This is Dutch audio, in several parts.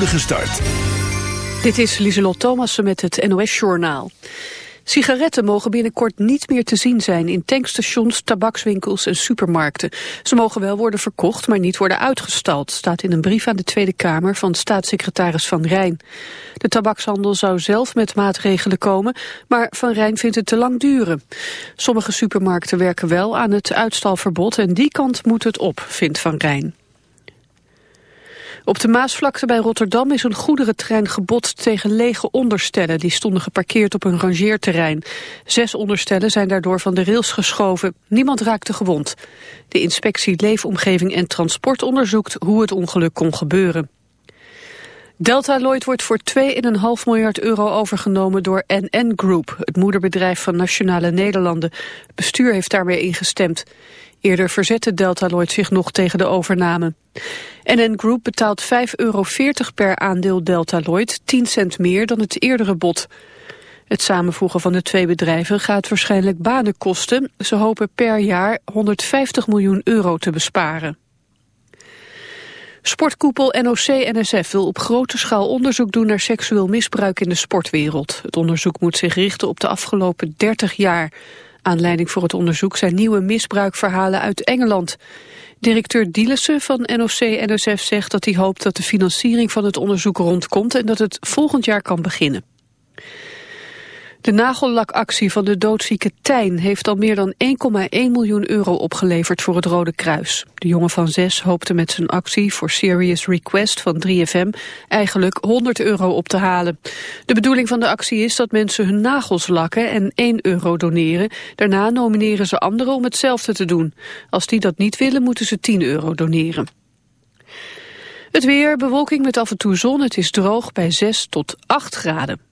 start. Dit is Lieselot Thomassen met het NOS-journaal. Sigaretten mogen binnenkort niet meer te zien zijn in tankstations, tabakswinkels en supermarkten. Ze mogen wel worden verkocht, maar niet worden uitgestald, staat in een brief aan de Tweede Kamer van staatssecretaris Van Rijn. De tabakshandel zou zelf met maatregelen komen, maar Van Rijn vindt het te lang duren. Sommige supermarkten werken wel aan het uitstalverbod en die kant moet het op, vindt Van Rijn. Op de Maasvlakte bij Rotterdam is een goederentrein gebotst tegen lege onderstellen. Die stonden geparkeerd op een rangeerterrein. Zes onderstellen zijn daardoor van de rails geschoven. Niemand raakte gewond. De inspectie Leefomgeving en Transport onderzoekt hoe het ongeluk kon gebeuren. Delta Lloyd wordt voor 2,5 miljard euro overgenomen door NN Group, het moederbedrijf van Nationale Nederlanden. Het bestuur heeft daarmee ingestemd. Eerder verzette Delta Lloyd zich nog tegen de overname. NN Group betaalt 5,40 euro per aandeel Delta Lloyd, 10 cent meer dan het eerdere bod. Het samenvoegen van de twee bedrijven gaat waarschijnlijk banen kosten. Ze hopen per jaar 150 miljoen euro te besparen. Sportkoepel NOC-NSF wil op grote schaal onderzoek doen naar seksueel misbruik in de sportwereld. Het onderzoek moet zich richten op de afgelopen 30 jaar. Aanleiding voor het onderzoek zijn nieuwe misbruikverhalen uit Engeland. Directeur Dielissen van NOC-NSF zegt dat hij hoopt dat de financiering van het onderzoek rondkomt en dat het volgend jaar kan beginnen. De nagellakactie van de doodzieke Tijn heeft al meer dan 1,1 miljoen euro opgeleverd voor het Rode Kruis. De jongen van zes hoopte met zijn actie voor Serious Request van 3FM eigenlijk 100 euro op te halen. De bedoeling van de actie is dat mensen hun nagels lakken en 1 euro doneren. Daarna nomineren ze anderen om hetzelfde te doen. Als die dat niet willen moeten ze 10 euro doneren. Het weer, bewolking met af en toe zon. Het is droog bij 6 tot 8 graden.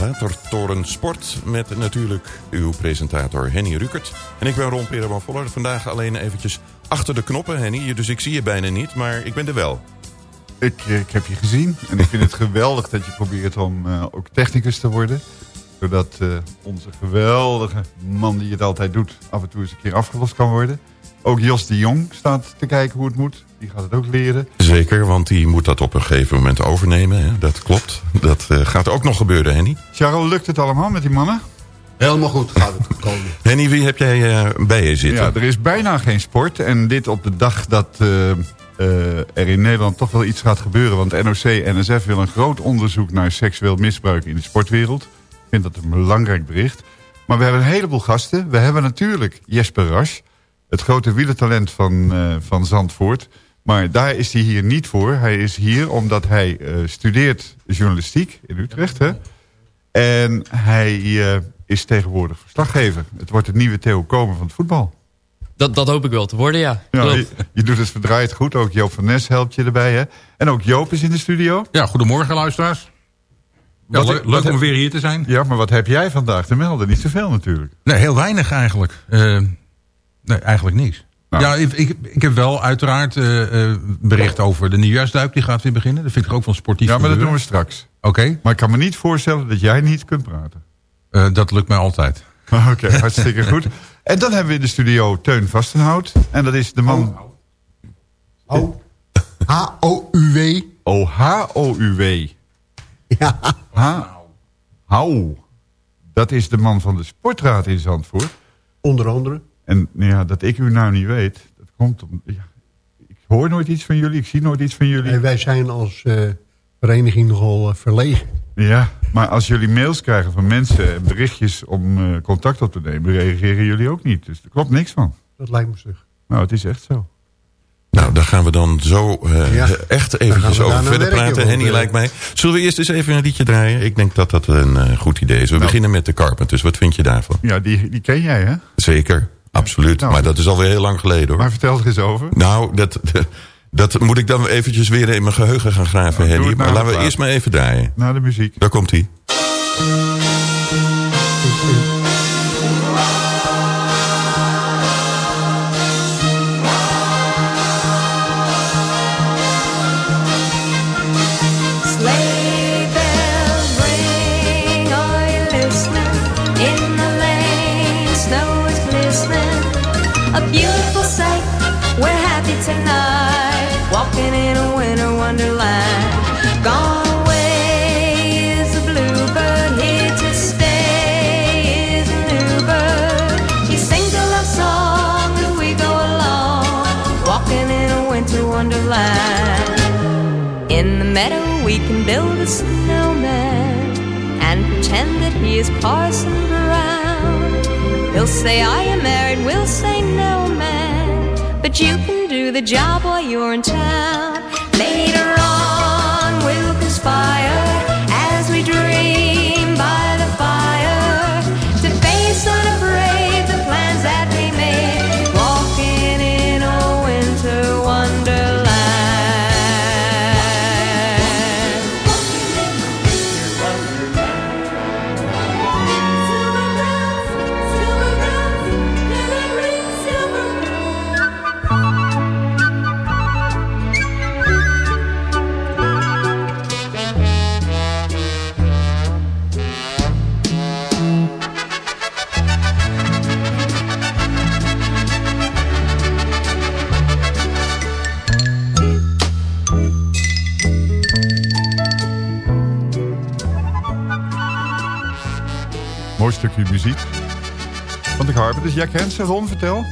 Watertoren Sport met natuurlijk uw presentator Henny Rukert. En ik ben Ron Pereman Voller. Vandaag alleen eventjes achter de knoppen, Henny. Dus ik zie je bijna niet, maar ik ben er wel. Ik, eh, heb je gezien en ik vind het geweldig dat je probeert om eh, ook technicus te worden. Zodat eh, onze geweldige man die het altijd doet af en toe eens een keer afgelost kan worden. Ook Jos de Jong staat te kijken hoe het moet. Die gaat het ook leren. Zeker, want die moet dat op een gegeven moment overnemen. Hè? Dat klopt. Dat eh, gaat ook nog gebeuren, Henny. Charles, lukt het allemaal met die mannen? Helemaal goed gaat het komen. Henny, wie heb jij uh, bij je zitten? Ja, er is bijna geen sport. En dit op de dag dat uh, uh, er in Nederland toch wel iets gaat gebeuren. Want NOC-NSF wil een groot onderzoek naar seksueel misbruik in de sportwereld. Ik vind dat een belangrijk bericht. Maar we hebben een heleboel gasten. We hebben natuurlijk Jesper Rasch. Het grote wielertalent van, van Zandvoort. Maar daar is hij hier niet voor. Hij is hier omdat hij studeert journalistiek in Utrecht. Hè? En hij is tegenwoordig verslaggever. Het wordt het nieuwe Theo Komen van het voetbal. Dat, dat hoop ik wel te worden, ja. ja je, je, doet het verdraaid goed. Ook Joop van Nes helpt je erbij. Hè? En ook Joop is in de studio. Ja, goedemorgen luisteraars. Ja, leuk om weer hier te zijn. Ja, maar wat heb jij vandaag te melden? Niet zoveel natuurlijk. Nee, heel weinig eigenlijk. Uh, nee, eigenlijk niks. Nou. Ja, ik, ik, ik, heb wel uiteraard uh, uh, bericht over de nieuwjaarsduik. Die gaat weer beginnen. Dat vind ik ook van sportief. Ja, maar dat doen we straks. Oké. Okay. Maar ik kan me niet voorstellen dat jij niet kunt praten. Uh, dat lukt mij altijd. Oké, okay, hartstikke goed. En dan hebben we in de studio Teun Vastenhout. En dat is de man... Oh. H-O-U-W. Oh, H-O-U-W. Ja. Hou. Dat is de man van de sportraad in Zandvoort. Onder andere. En ja, dat ik u nou niet weet, dat komt om... Ja, ik hoor nooit iets van jullie, ik zie nooit iets van jullie. En wij zijn als uh, vereniging nogal uh, verlegen. Ja, maar als jullie mails krijgen van mensen en berichtjes om uh, contact op te nemen, reageren jullie ook niet. Dus er klopt niks van. Dat lijkt me stug. Nou, het is echt zo. Nou, daar gaan we dan zo uh, ja. echt eventjes over verder praten. Henny uh, lijkt mij. Zullen we eerst eens even een liedje draaien? Ik denk dat dat een uh, goed idee is. We nou. beginnen met de Carpenters. Wat vind je daarvan? Ja, die, die ken jij, hè? Zeker, absoluut. Nou, maar dat is alweer heel lang geleden, hoor. Maar vertel er eens over. Nou, dat... Dat moet ik dan eventjes weer in mijn geheugen gaan graven, nou, Henny. Maar laten we eerst maar even draaien. Naar de muziek. Daar komt hij. Build a snowman and pretend that he is Parson Brown. He'll say, I am married, we'll say, no, man. But you can do the job while you're in town. Later on, Stukje muziek. Van de Carpet. Dus Jack Hensen, Ron, vertel.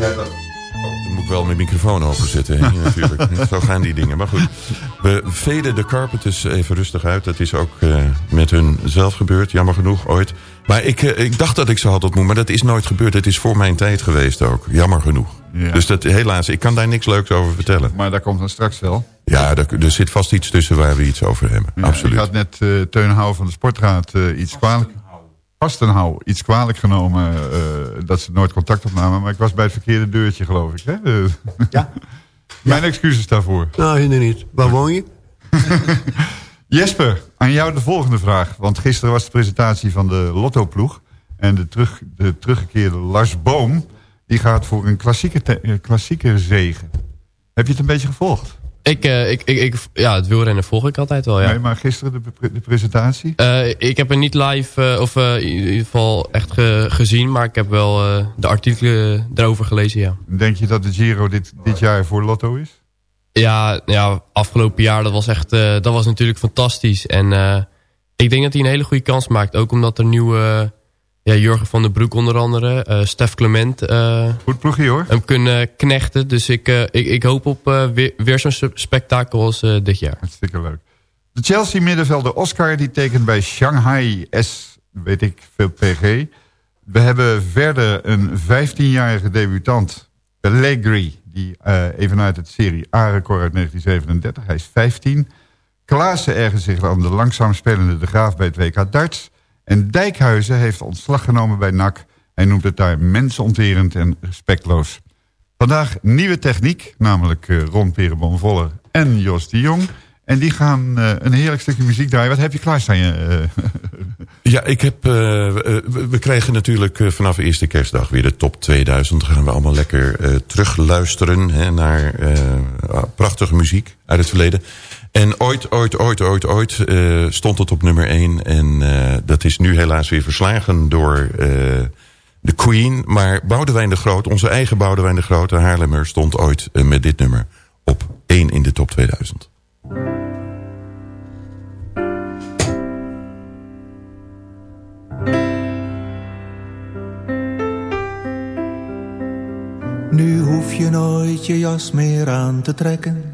Ja, dat... Oh, dan moet ik wel mijn microfoon openzetten. Hè? natuurlijk. Zo gaan die dingen. Maar goed, we veden de Carpenters even rustig uit. Dat is ook uh, met hun zelf gebeurd. Jammer genoeg, ooit. Maar ik, uh, ik dacht dat ik ze had ontmoet. Maar dat is nooit gebeurd. Het is voor mijn tijd geweest ook. Jammer genoeg. Ja. Dus dat, helaas, ik kan daar niks leuks over vertellen. Maar daar komt dan straks wel. Ja, er, er zit vast iets tussen waar we iets over hebben. Ja, Absoluut. Ik had net uh, Teun Houw van de Sportraad uh, iets kwalijk... Vastenhouw, iets kwalijk genomen uh, dat ze nooit contact opnamen. Maar ik was bij het verkeerde deurtje, geloof ik. Hè? Ja. Mijn excuses daarvoor. Nou, hinder niet. Waar woon je? Jesper, aan jou de volgende vraag. Want gisteren was de presentatie van de Lotto-ploeg. En de, terug, de teruggekeerde Lars Boom... die gaat voor een klassieke, klassieke zegen. Heb je het een beetje gevolgd? Ik, uh, ik, ik, ik, ja, het wielrennen volg ik altijd wel, ja. Nee, maar gisteren de, de presentatie? Uh, ik heb het niet live, uh, of in ieder geval echt ge gezien, maar ik heb wel de artikelen erover gelezen, ja. Denk je dat de Giro dit, dit jaar voor Lotto is? Ja, ja afgelopen jaar, dat was echt, dat was natuurlijk fantastisch. En Ik denk dat hij een hele goede kans maakt. Ook omdat er nieuwe... ja, Jurgen van der Broek onder andere. Uh, Stef Clement. Goed ploegje hoor. Hem kunnen knechten. Dus ik, ik, ik hoop op weer, weer zo'n spektakel als dit jaar. Hartstikke leuk. De Chelsea middenvelder Oscar die tekent bij Shanghai S, weet ik veel, PG. We hebben verder een 15-jarige debutant, Pellegri... die uh, even uit het Serie A-record uit 1937, hij is 15. Klaassen ergens zich aan de langzaam spelende De Graaf bij het WK darts. En Dijkhuizen heeft ontslag genomen bij NAC. Hij noemt het daar mensonterend en respectloos. Vandaag nieuwe techniek, namelijk uh, Ron Perenboom-Voller en Jos de Jong... En die gaan uh, een heerlijk stukje muziek draaien. Wat heb je klaarstaan? Uh, ja, ik heb, we krijgen natuurlijk vanaf eerste kerstdag weer de top 2000. Dan gaan we allemaal lekker terugluisteren hè, naar prachtige muziek uit het verleden. En ooit, ooit, ooit, ooit, ooit stond het op nummer 1. En dat is nu helaas weer verslagen door de Queen. Maar Boudewijn de Groot, onze eigen Boudewijn de Groot, Haarlemmer... stond ooit met dit nummer op 1 in de top 2000. Nu hoef je nooit je jas meer aan te trekken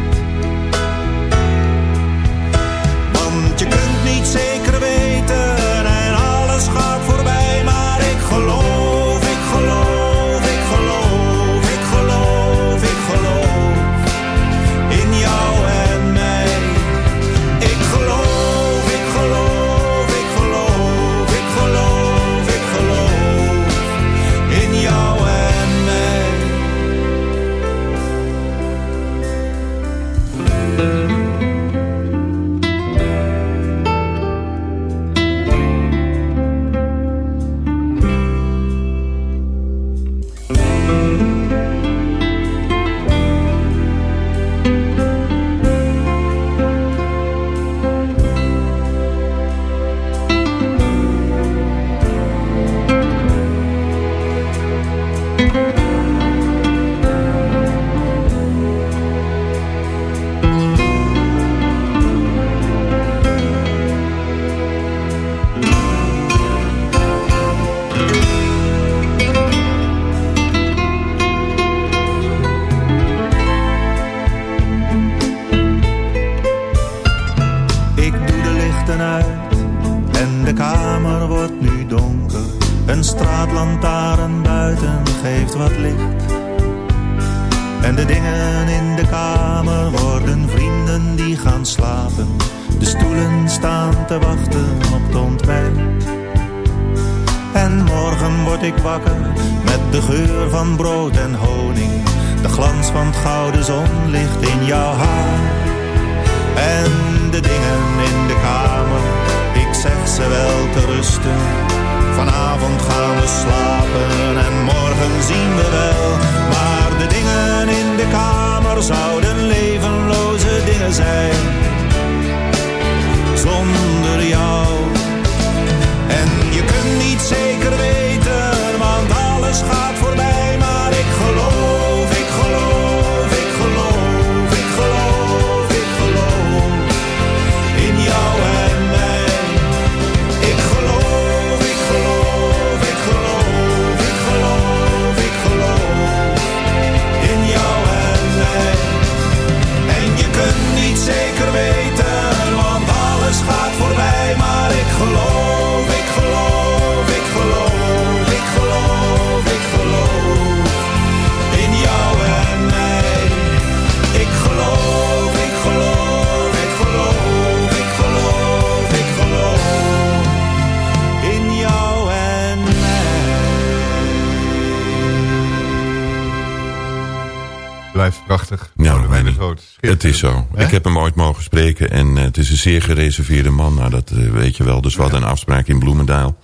Het is zo. Ik heb hem ooit mogen spreken en eh, het is een zeer gereserveerde man. Nou, dat eh, weet je wel. Dus we hadden een afspraak in Bloemendaal.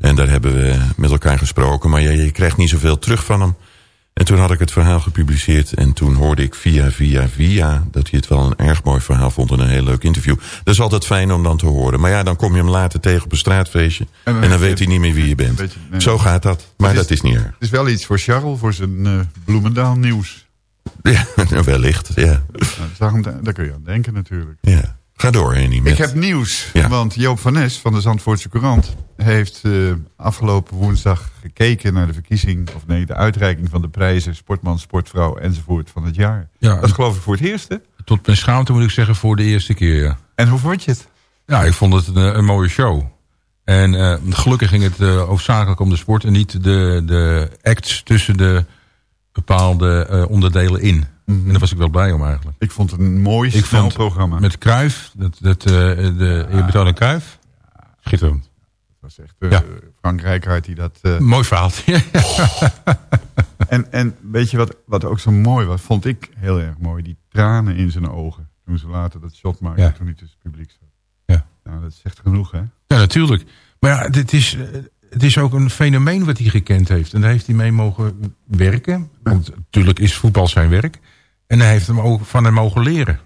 En daar hebben we met elkaar gesproken. Maar je krijgt niet zoveel terug van hem. En toen had ik het verhaal gepubliceerd. En toen hoorde ik via, via, via... dat hij het wel een erg mooi verhaal vond en een heel leuk interview. Dat is altijd fijn om dan te horen. Maar ja, dan kom je hem later tegen op een straatfeestje. En dan, weet hij niet meer wie je bent. Nee. Zo gaat dat. Maar Het dat is niet erg. Het is wel iets voor Charles, voor zijn eh, Bloemendaal nieuws. Ja, wellicht, ja. Daarom, daar kun je aan denken natuurlijk. ja. Ga door, Henny. Met... Ik heb nieuws, Ja. want Joop van Nes van de Zandvoortse Courant... heeft eh, afgelopen woensdag gekeken naar de verkiezing... of nee, de uitreiking van de prijzen... sportman, sportvrouw enzovoort van het jaar. Ja. Dat is geloof ik voor het eerst, hè? Tot mijn schaamte moet ik zeggen voor de eerste keer, ja. En hoe vond je het? Ja, ik vond het een, een mooie show. En eh, gelukkig ging het eh, hoofdzakelijk om de sport... en niet de, de acts tussen de bepaalde eh, onderdelen in. En daar was ik wel blij om eigenlijk. Ik vond het een mooi, Ik snel programma. met Cruijff, dat, dat, eh, de eerbetoon Cruijff, schitterend. Dat was echt eh, Ja. Frank Rijkaard die dat... Mooi verhaal. en, en weet je wat, wat ook zo mooi was? Vond ik heel erg mooi. Die tranen in zijn ogen. Toen ze later dat shot maakten. Ja. Toen hij tussen het publiek zat. Ja. Nou, dat is echt genoeg, hè? Ja, natuurlijk. Maar ja, het is, het is ook een fenomeen wat hij gekend heeft. En daar heeft hij mee mogen werken. Want natuurlijk is voetbal zijn werk. En hij heeft hem ook van hem mogen leren.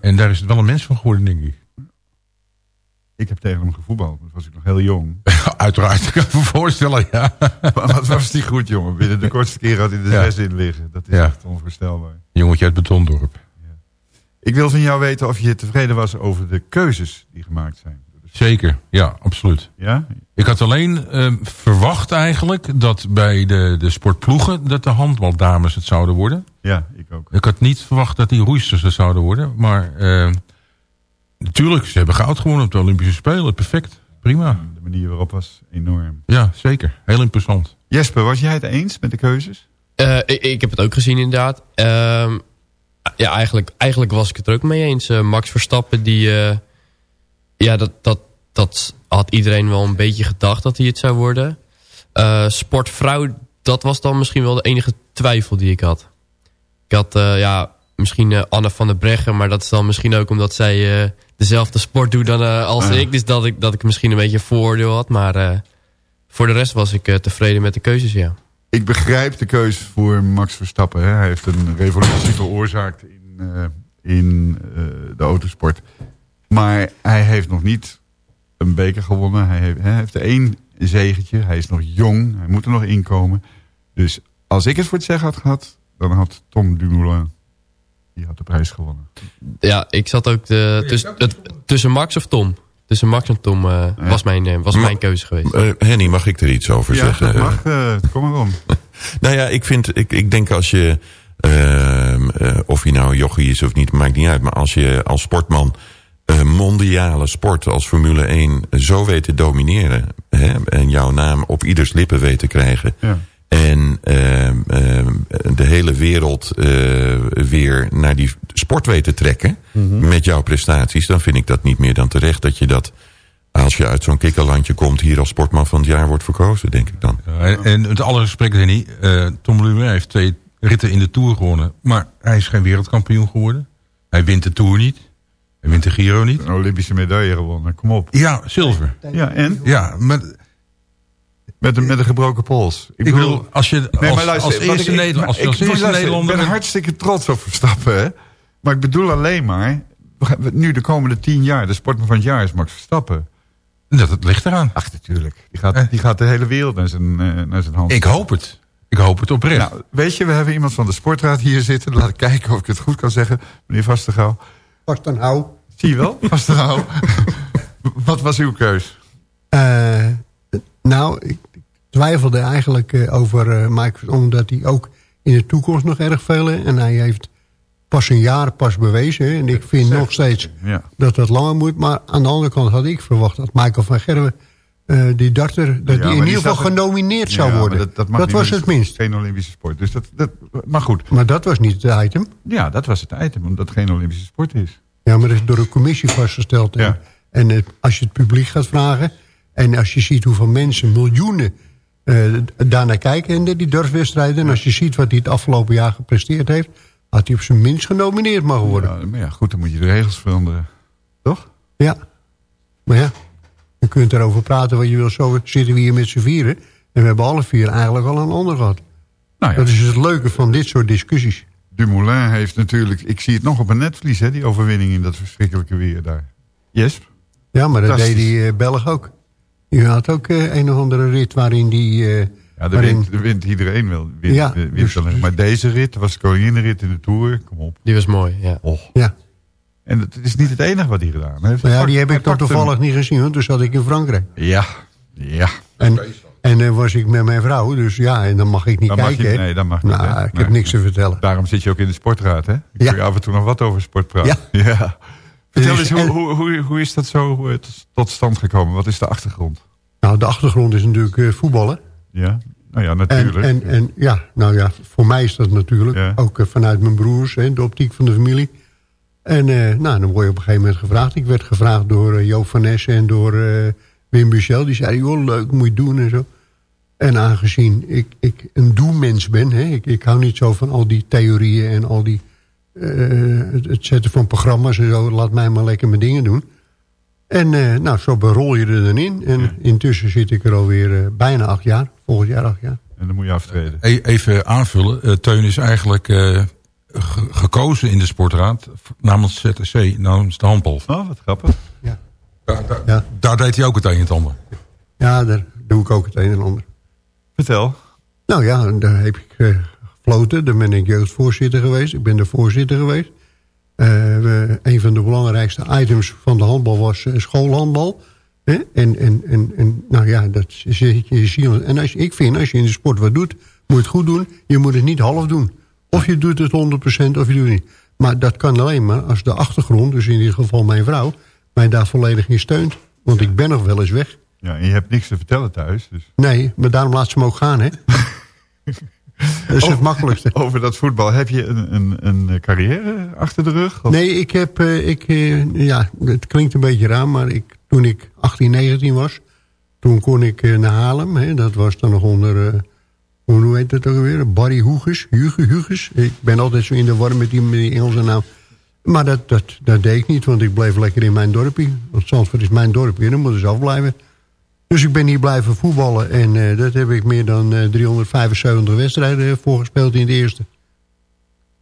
En daar is het wel een mens van geworden, denk ik. Ik heb tegen hem gevoetbald. Toen was ik nog heel jong. Uiteraard, ik kan me voorstellen, ja. Maar wat was die goed, jongen. Binnen de kortste keer had hij de Ja. zes in liggen. Dat is Ja. echt onvoorstelbaar. Jongetje uit Betondorp. Ik wil van jou weten of je tevreden was over de keuzes die gemaakt zijn. Zeker, ja, absoluut. Ja? Ik had alleen eh, verwacht eigenlijk dat bij de, de sportploegen... dat de handbaldames het zouden worden. Ja, ik ook. Ik had niet verwacht dat die roeisters het zouden worden. Maar eh, natuurlijk, ze hebben goud gewonnen op de Olympische Spelen. Perfect, prima. De manier waarop was enorm. Ja, zeker. Heel interessant. Jesper, was jij het eens met de keuzes? Eh, ik, ik heb het ook gezien inderdaad. Ehm, ja, eigenlijk, eigenlijk was ik het er ook mee eens. Eh, Max Verstappen, die, eh, ja, dat, dat, dat had iedereen wel een beetje gedacht dat hij het zou worden. Eh, sportvrouw, dat was dan misschien wel de enige twijfel die ik had. Ik had, eh, ja, misschien eh, Anne van der Breggen, maar dat is dan misschien ook omdat zij dezelfde sport doet dan, als Ah. ik. Dus dat ik, dat ik misschien een beetje een vooroordeel had. Maar voor de rest was ik tevreden met de keuzes, ja. Ik begrijp de keuze voor Max Verstappen. Hè. Hij heeft een revolutie veroorzaakt in, in de autosport. Maar hij heeft nog niet een beker gewonnen. Hij heeft, hij heeft één zegetje. Hij is nog jong. Hij moet er nog inkomen. Dus als ik het voor het zeggen had gehad... dan had Tom Dumoulin die had de prijs gewonnen. Ja, ik zat ook de, tuss- het, tussen Max of Tom. Tussen Max en Tom eh, was, mijn, eh, was mijn keuze geweest. Eh, Henny, mag ik er iets over Ja, zeggen? dat mag. eh, kom maar om. Nou ja, ik vind, ik, ik denk als je, ehm, eh, of je nou jochie is of niet, maakt niet uit. Maar als je als sportman eh, mondiale sport als Formule 1 zo weet te domineren. Hè, en jouw naam op ieders lippen weet te krijgen. Ja. En ehm, ehm, de hele wereld eh, weer naar die sport weet te trekken. Met jouw prestaties. Dan vind ik dat niet meer dan terecht dat je dat... Als je uit zo'n kikkerlandje komt, hier als sportman van het jaar wordt verkozen, denk ik dan. Ja, en, en met alle respect, Henny. eh Tom Lumet heeft twee ritten in de Tour gewonnen. Maar hij is geen wereldkampioen geworden. Hij wint de Tour niet. Hij wint de Giro niet. Een Olympische medaille gewonnen. Kom op. Ja, zilver. Ja, en? Ja, maar Met een, met een gebroken pols. ik bedoel, als je als, Nee, maar luister, als eerste, ik- als eerste Nederlander... Ik ben hartstikke trots op Verstappen, hè. Maar ik bedoel alleen maar... we gaan- Nu de komende tien jaar, de sportman van het jaar is Max Verstappen. Dat het ligt eraan. Ach, natuurlijk. Die gaat, die gaat de hele wereld naar zijn, eh, naar zijn hand. Ik hoop het. Ik hoop het oprecht. Nou, weet je, we hebben iemand van de sportraad hier zitten. Laat ik kijken of ik het goed kan zeggen. Meneer Vastengouw. Vast dan hou. Zie je wel, Vastengouw? Wat was uw keus? Eh, nou, ik twijfelde eigenlijk eh, over eh, Mike, omdat hij ook in de toekomst nog erg veel... en hij heeft pas een jaar pas bewezen. en ik vind nog steeds Ja. dat dat langer moet. Maar aan de andere kant had ik verwacht dat Michael van Gerwen... eh, die darter, dat Ja, die in ieder geval er- genomineerd zou worden. Dat, Dat, dat, mag niet, was het minst. Geen Olympische sport. Dus dat, dat, maar goed. Maar dat was niet het item. Ja, dat was het item, omdat het geen Olympische sport is. Ja, maar dat is door een commissie vastgesteld. En, Ja. en eh, als je het publiek gaat vragen... en als je ziet hoeveel mensen, miljoenen... eh daarnaar kijken in die durfwedstrijden... en als je ziet wat hij het afgelopen jaar gepresteerd heeft... had hij op zijn minst genomineerd mogen worden. Maar ja, goed, dan moet je de regels veranderen. Toch? Ja. Maar ja, je kunt erover praten wat je wil. Zo zitten we hier met z'n vieren. En we hebben alle vier eigenlijk al een ander gehad. Nou ja. Dat is het leuke van dit soort discussies. Dumoulin heeft natuurlijk... Ik zie het nog op een netvlies, hè, die overwinning in dat verschrikkelijke weer daar. Yes? Ja, maar dat deed die eh, Belg ook. Die had ook eh, een of andere rit waarin die... eh, Ja, waarin- wint, iedereen wel. Wint, Ja, dus-. Maar deze rit was de koninginrit in de Tour. Kom op. Die was mooi, ja. Och. Ja. En het is niet het enige wat hij gedaan heeft. Ja, die heb ik dan pakt toevallig niet gezien, want toen zat ik in Frankrijk. Ja, ja. En, en dan was ik met mijn vrouw, dus ja, en dan mag ik niet Dan mag kijken. je, nee, dat mag niet. nou, ik Nee. heb niks te vertellen. Daarom zit je ook in de sportraad, hè? Ik Ja. kun je af en toe nog wat over sport praten. Ja. Vertel Dus- eens, hoe, en- hoe, hoe, hoe is dat zo eh, tot- stand gekomen? Wat is de achtergrond? Nou, de achtergrond is natuurlijk eh, voetballen. Ja, nou ja, En, natuurlijk. en, en ja, nou ja, voor mij is dat natuurlijk. Ja. Ook eh, vanuit mijn broers, hè, de optiek van de familie. En eh, nou, dan word je op een gegeven moment gevraagd. Ik werd gevraagd door Joop van Nessen en door eh, Wim Buchel. Die zeiden, joh, leuk, moet je doen en zo. En aangezien ik, ik een doelmens ben... Hè, ik, ik hou niet zo van al die theorieën en al die... eh, het, zetten van programma's en zo. Laat mij maar lekker mijn dingen doen. En eh, nou, zo berol je er dan in. En intussen zit ik er alweer bijna acht jaar. Volgend jaar acht jaar. En dan moet je aftreden. E- Even aanvullen. Teun is eigenlijk eh, ge- gekozen in de sportraad namens ZSC, namens de handbal. Oh, wat grappig. Ja. Ja. daar deed hij ook het een en het ander. Ja, daar doe ik ook het een en ander. Vertel. Nou ja, daar heb ik eh, gefloten. Daar ben ik jeugdvoorzitter geweest. Ik ben de voorzitter geweest. Eh, we, een van de belangrijkste items van de handbal was eh, schoolhandbal. Hè? En, en, en, en nou ja, dat zit je. En als, ik vind, als je in de sport wat doet, moet je het goed doen. Je moet het niet half doen. Of je doet het 100% of je doet het niet. Maar dat kan alleen maar als de achtergrond, dus in dit geval mijn vrouw, mij daar volledig in steunt. Want ik ben nog wel eens weg. Ja, en je hebt niks te vertellen thuis. Dus. Nee, maar daarom laat ze me ook gaan, hè? dat is het Over- makkelijkste. Over dat voetbal. Heb je een, een, een carrière achter de rug? Of- Nee, ik heb, eh, ik, eh, ja, het klinkt een beetje raar, maar ik, toen ik 18, 19 was, toen kon ik eh, naar Haarlem. Hè, dat was dan nog onder, hoe heet het ook alweer? Barry Huge, Huges. Ik ben altijd zo in de war met die, met Engelse naam. Maar dat, dat, dat deed ik niet, want ik bleef lekker in mijn dorpje. Want Zandvoort is mijn dorpje, dan moeten ze afblijven. Dus ik ben hier blijven voetballen en eh, dat heb ik meer dan eh, 375 wedstrijden voorgespeeld in de eerste.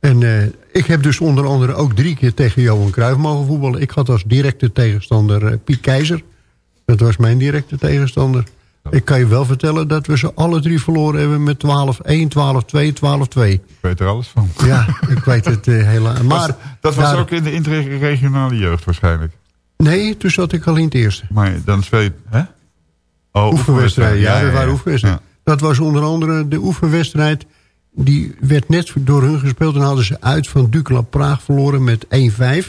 En eh, ik heb dus onder andere ook drie keer tegen Johan Cruijff mogen voetballen. Ik had als directe tegenstander eh, Piet Keizer. Dat was mijn directe tegenstander. Ik kan je wel vertellen dat we ze alle drie verloren hebben met 12-1, 12-2, 12-2. Ik weet er alles van. Ja, ik weet het uh, helaas. Maar dat was daar- ook in de interregionale jeugd waarschijnlijk. Nee, toen zat ik al in het eerste. Maar dan speel je... Hè? Oh, oefenwedstrijden, ja, dat waren ja. oefenwedstrijden. Dat was onder andere de oefenwedstrijd. Die werd net door hun gespeeld. En hadden ze uit van Dukla Praag verloren met 1-5.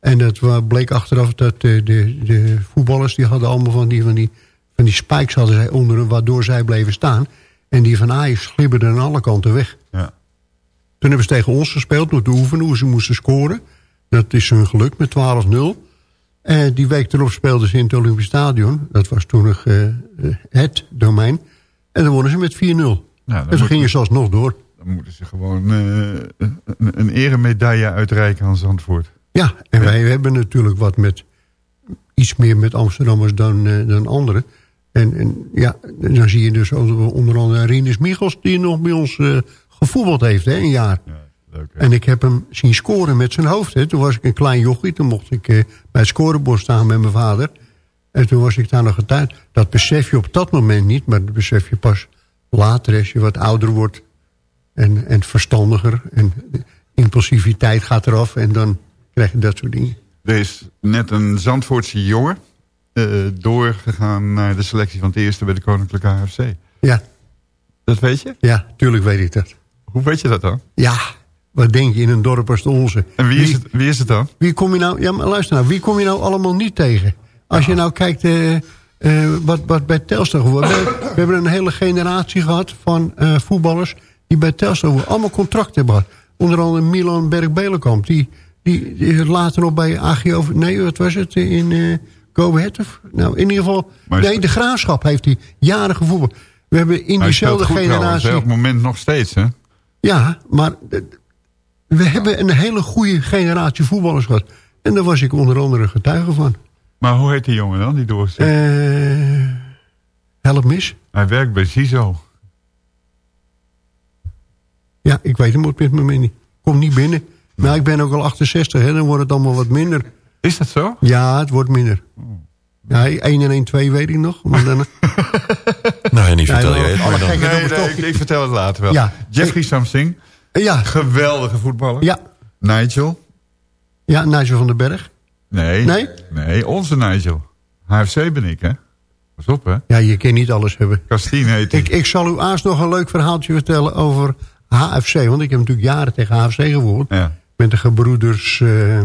En dat bleek achteraf dat de, de, de voetballers... die hadden allemaal van die, van, die, van die spikes hadden zij onder hun... waardoor zij bleven staan. En die van Ajax glibberden aan alle kanten weg. Ja. Toen hebben ze tegen ons gespeeld, moeten oefenen hoe ze moesten scoren. Dat is hun geluk met 12-0. En die week erop speelden ze in het Olympisch Stadion. Dat was toen nog eh, eh, het domein. En dan wonnen ze met 4-0. dan en toen moet- gingen ze alsnog door. Dan moeten ze gewoon eh, een, een eremedaille uitreiken aan Zandvoort. Ja, en wij hebben natuurlijk wat met... iets meer met Amsterdammers dan, eh, dan anderen. En, en ja, dan zie je dus onder andere Rinus Michels... die nog bij ons eh, gevoetbald heeft, hè, een jaar. Leuk? En ik heb hem zien scoren met zijn hoofd. Hè. Toen was ik een klein jochie. Toen mocht ik eh, bij het scorebord staan met mijn vader. En toen was ik daar nog getuigd. Dat besef je op dat moment niet. Maar dat besef je pas later als je wat ouder wordt. En, en verstandiger. En impulsiviteit gaat eraf. En dan krijg je dat soort dingen. Er is net een Zandvoortse jongen doorgegaan naar de selectie van het eerste bij de Koninklijke AFC. Ja, Dat weet je? ja, tuurlijk weet ik dat. Hoe weet je dat dan? Ja, wat denk je in een dorp als de onze? En wie is het, wie is het dan? Wie kom je nou, ja, maar luister nou, wie kom je nou allemaal niet tegen? Als je nou kijkt eh, eh, wat, wat bij Telstar geworden we, we hebben een hele generatie gehad van eh, voetballers die bij Telstar allemaal contract hebben gehad. Onder andere Milan Berg-Belenkamp, die, die, die later nog bij AGO, nee, wat was het, in eh Go Ahead of? Nou, in ieder geval, nee, de Graafschap heeft hij jaren gevoetbald. We hebben in Hij diezelfde generatie... hè, op het moment nog steeds, hè? Ja, maar We hebben een hele goede generatie voetballers gehad. En daar was ik onder andere getuige van. Maar hoe heet die jongen dan, die doorzet? Eh help mis. Hij werkt bij CISO. Ja, ik weet hem op dit moment niet. Kom niet binnen. Maar ik ben ook al 68, hè, dan wordt het allemaal wat minder. Is dat zo? Ja, het wordt minder. Ja, 1 en 1, 2 weet ik nog. Maar dan, Nou, en niet vertel jij het dan. Nee, nee, ik, ik vertel het later wel. Ja. Jeffrey Samsing, ja, geweldige voetballer. ja, Nigel? ja, Nigel van den Berg. Nee. Nee? Nee, onze Nigel. HFC ben ik, hè? Pas op, hè? Ja, je kan niet alles hebben. Kastien heet hij. Ik, ik zal u aast nog een leuk verhaaltje vertellen over HFC. Want ik heb natuurlijk jaren tegen HFC gevoerd. Ja. Met de gebroeders... eh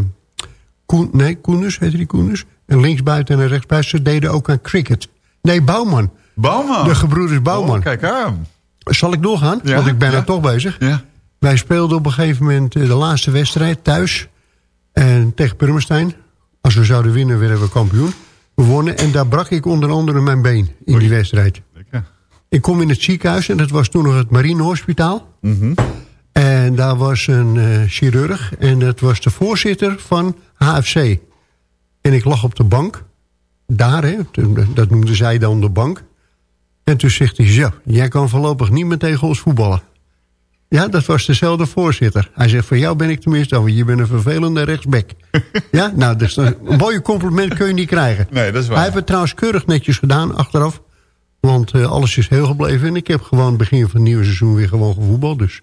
Koen, nee, Koenus, heette die Koenus? En linksbuiten en rechtsbuiten. Ze deden ook aan cricket. Nee, Bouwman. Bouwman. De gebroeders Bouwman. Oh, kijk aan. Zal ik doorgaan? Ja, Want ik ben ja. er toch bezig. Ja. Wij speelden op een gegeven moment eh, de laatste wedstrijd thuis. En tegen Purmerstein. Als we zouden winnen, werden we kampioen. We wonnen en daar brak ik onder andere mijn been in die wedstrijd. Lekker. Ik kom in het ziekenhuis en dat was toen nog het Marinehospitaal. Mhm. En daar was een eh, chirurg en dat was de voorzitter van HFC. En ik lag op de bank, daar, hè, dat noemden zij dan de bank. En toen zegt hij, zo, jij kan voorlopig niet meer tegen ons voetballen. Ja, dat was dezelfde voorzitter. Hij zegt, voor jou ben ik tenminste, want je bent een vervelende rechtsback. ja, nou, dus een mooie compliment kun je niet krijgen. Nee, dat is waar. Hij heeft het trouwens keurig netjes gedaan achteraf. Want eh, alles is heel gebleven. En ik heb gewoon begin van het nieuwe seizoen weer gewoon gevoetbald. Dus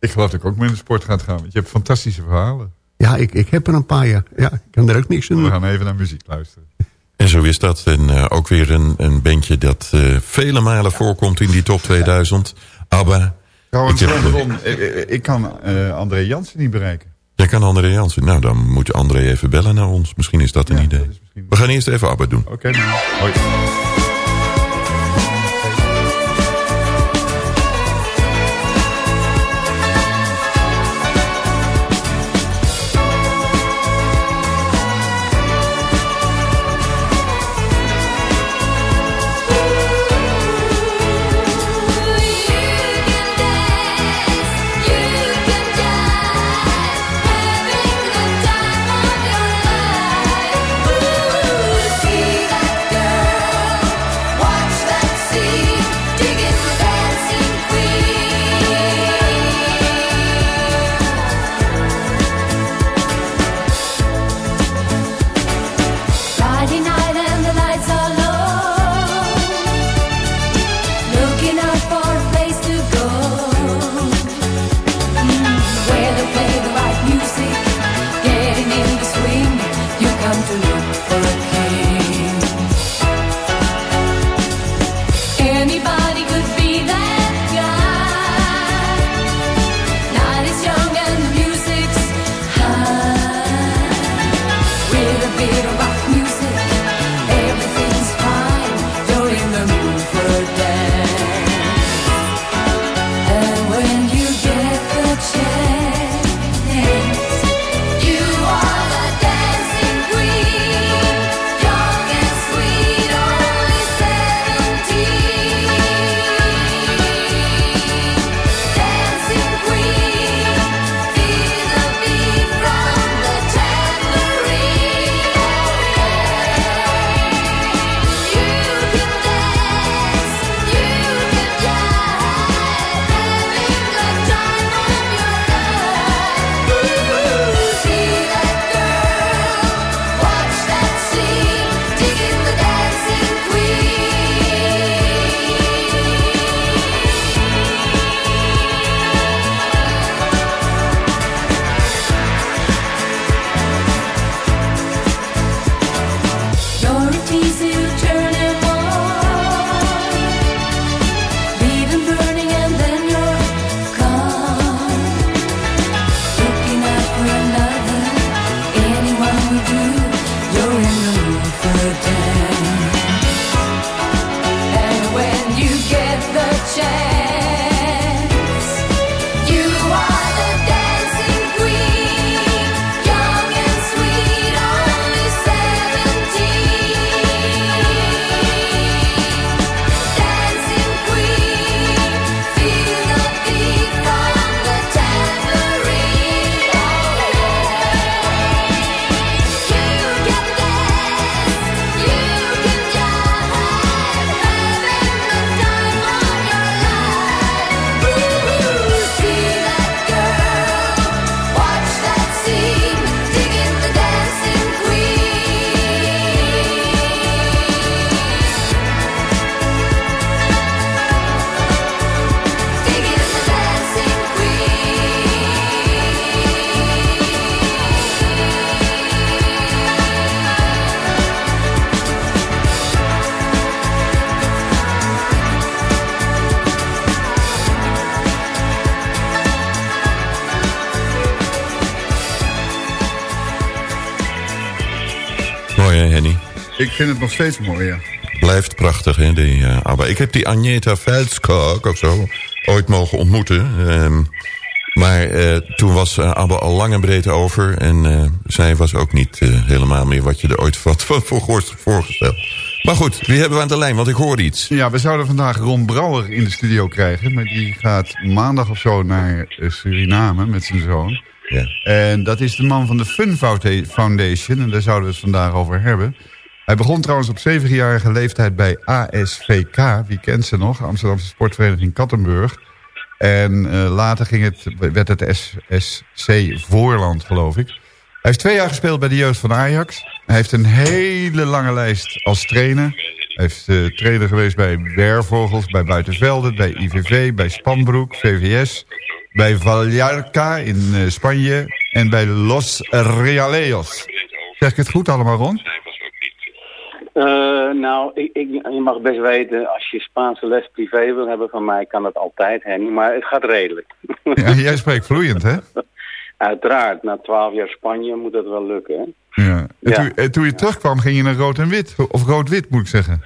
Ik geloof dat ik ook met de sport gaat gaan. Want je hebt fantastische verhalen. Ja, ik, ik heb er een paar jaar. Ja, ik kan er ook niks aan We gaan even naar muziek luisteren. En zo is dat. En eh, ook weer een, een bandje dat eh, vele malen voorkomt in die top 2000. ABBA. Trouwens, Ik heb- eh, eh, ik kan eh, André Jansen niet bereiken. Jij kan André Jansen. Nou, dan moet André even bellen naar ons. Misschien is dat een Ja, idee. dat is misschien- We gaan eerst even ABBA doen. Oké, nou. Hoi. Vind het nog steeds mooi, ja. Blijft prachtig, hè, die eh, ABBA. Ik heb die Agneta Veldskog of zo ooit mogen ontmoeten. Ehm, maar eh, toen was eh, ABBA al lang en breed over. En zij was ook niet helemaal meer wat je er ooit wat voor voor- voorgesteld. Maar goed, wie hebben we aan de lijn? Want ik hoor iets. Ja, we zouden vandaag Ron Brouwer in de studio krijgen. Maar die gaat maandag of zo naar Suriname met zijn zoon. Ja. En dat is de man van de Fun Founda- Foundation. En daar zouden we het vandaag over hebben. Hij begon trouwens op zevenjarige leeftijd bij ASVK. Wie kent ze nog? Amsterdamse Sportvereniging Kattenburg. En eh, later ging het, werd het SSC Voorland, geloof ik. Hij heeft twee jaar gespeeld bij de jeugd van Ajax. Hij heeft een hele lange lijst als trainer. Hij heeft eh, trainer geweest bij Wervogels, bij Buitenvelden, bij IVV, bij Spanbroek, VVS... bij Vallarca in eh, Spanje en bij Los Realeos. Zeg ik het goed allemaal, Ron? Eh, nou, ik, ik, je mag best weten, als je Spaanse les privé wil hebben van mij, kan dat altijd, Henny. Maar het gaat redelijk. Ja, jij spreekt vloeiend, hè? Uiteraard, na twaalf jaar Spanje moet dat wel lukken, hè? Ja. En Ja. Toen, en toen je terugkwam ging je naar rood en wit. Of rood-wit, moet ik zeggen.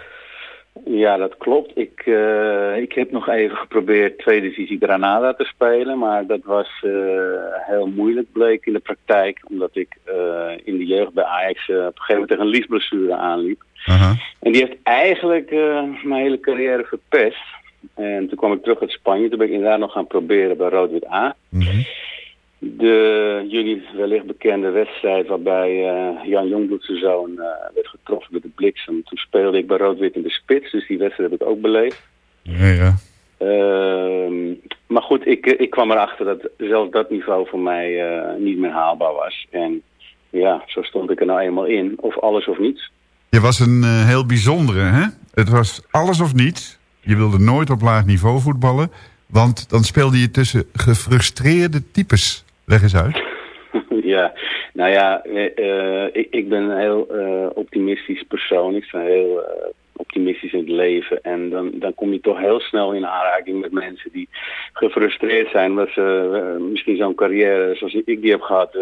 Ja, dat klopt. Ik, eh, ik heb nog even geprobeerd tweede divisie Granada te spelen, maar dat was eh, heel moeilijk, bleek in de praktijk, omdat ik in de jeugd bij Ajax op een gegeven moment tegen een liesblessure aanliep. En die heeft eigenlijk eh, mijn hele carrière verpest. En toen kwam ik terug uit Spanje. Toen ben ik inderdaad nog gaan proberen bij Rood-Wit A. De jullie wellicht bekende wedstrijd waarbij eh, Jan Jongbloed zijn zoon eh, werd getroffen met de bliksem. Toen speelde ik bij Rood-Wit in de spits, dus die wedstrijd heb ik ook beleefd. Ja, ja. Ehm, maar goed, ik, ik kwam erachter dat zelfs dat niveau voor mij niet meer haalbaar was. En ja, zo stond ik er nou eenmaal in. Of alles of niets. Je was een eh, heel bijzondere, hè? Het was alles of niets. Je wilde nooit op laag niveau voetballen. Want dan speelde je tussen gefrustreerde types. Leg eens uit. ja, nou ja, eh, eh, ik, ben een heel optimistisch persoon. Ik sta heel optimistisch in het leven. En dan, dan kom je toch heel snel in aanraking met mensen die gefrustreerd zijn. Omdat ze misschien zo'n carrière zoals ik die heb gehad...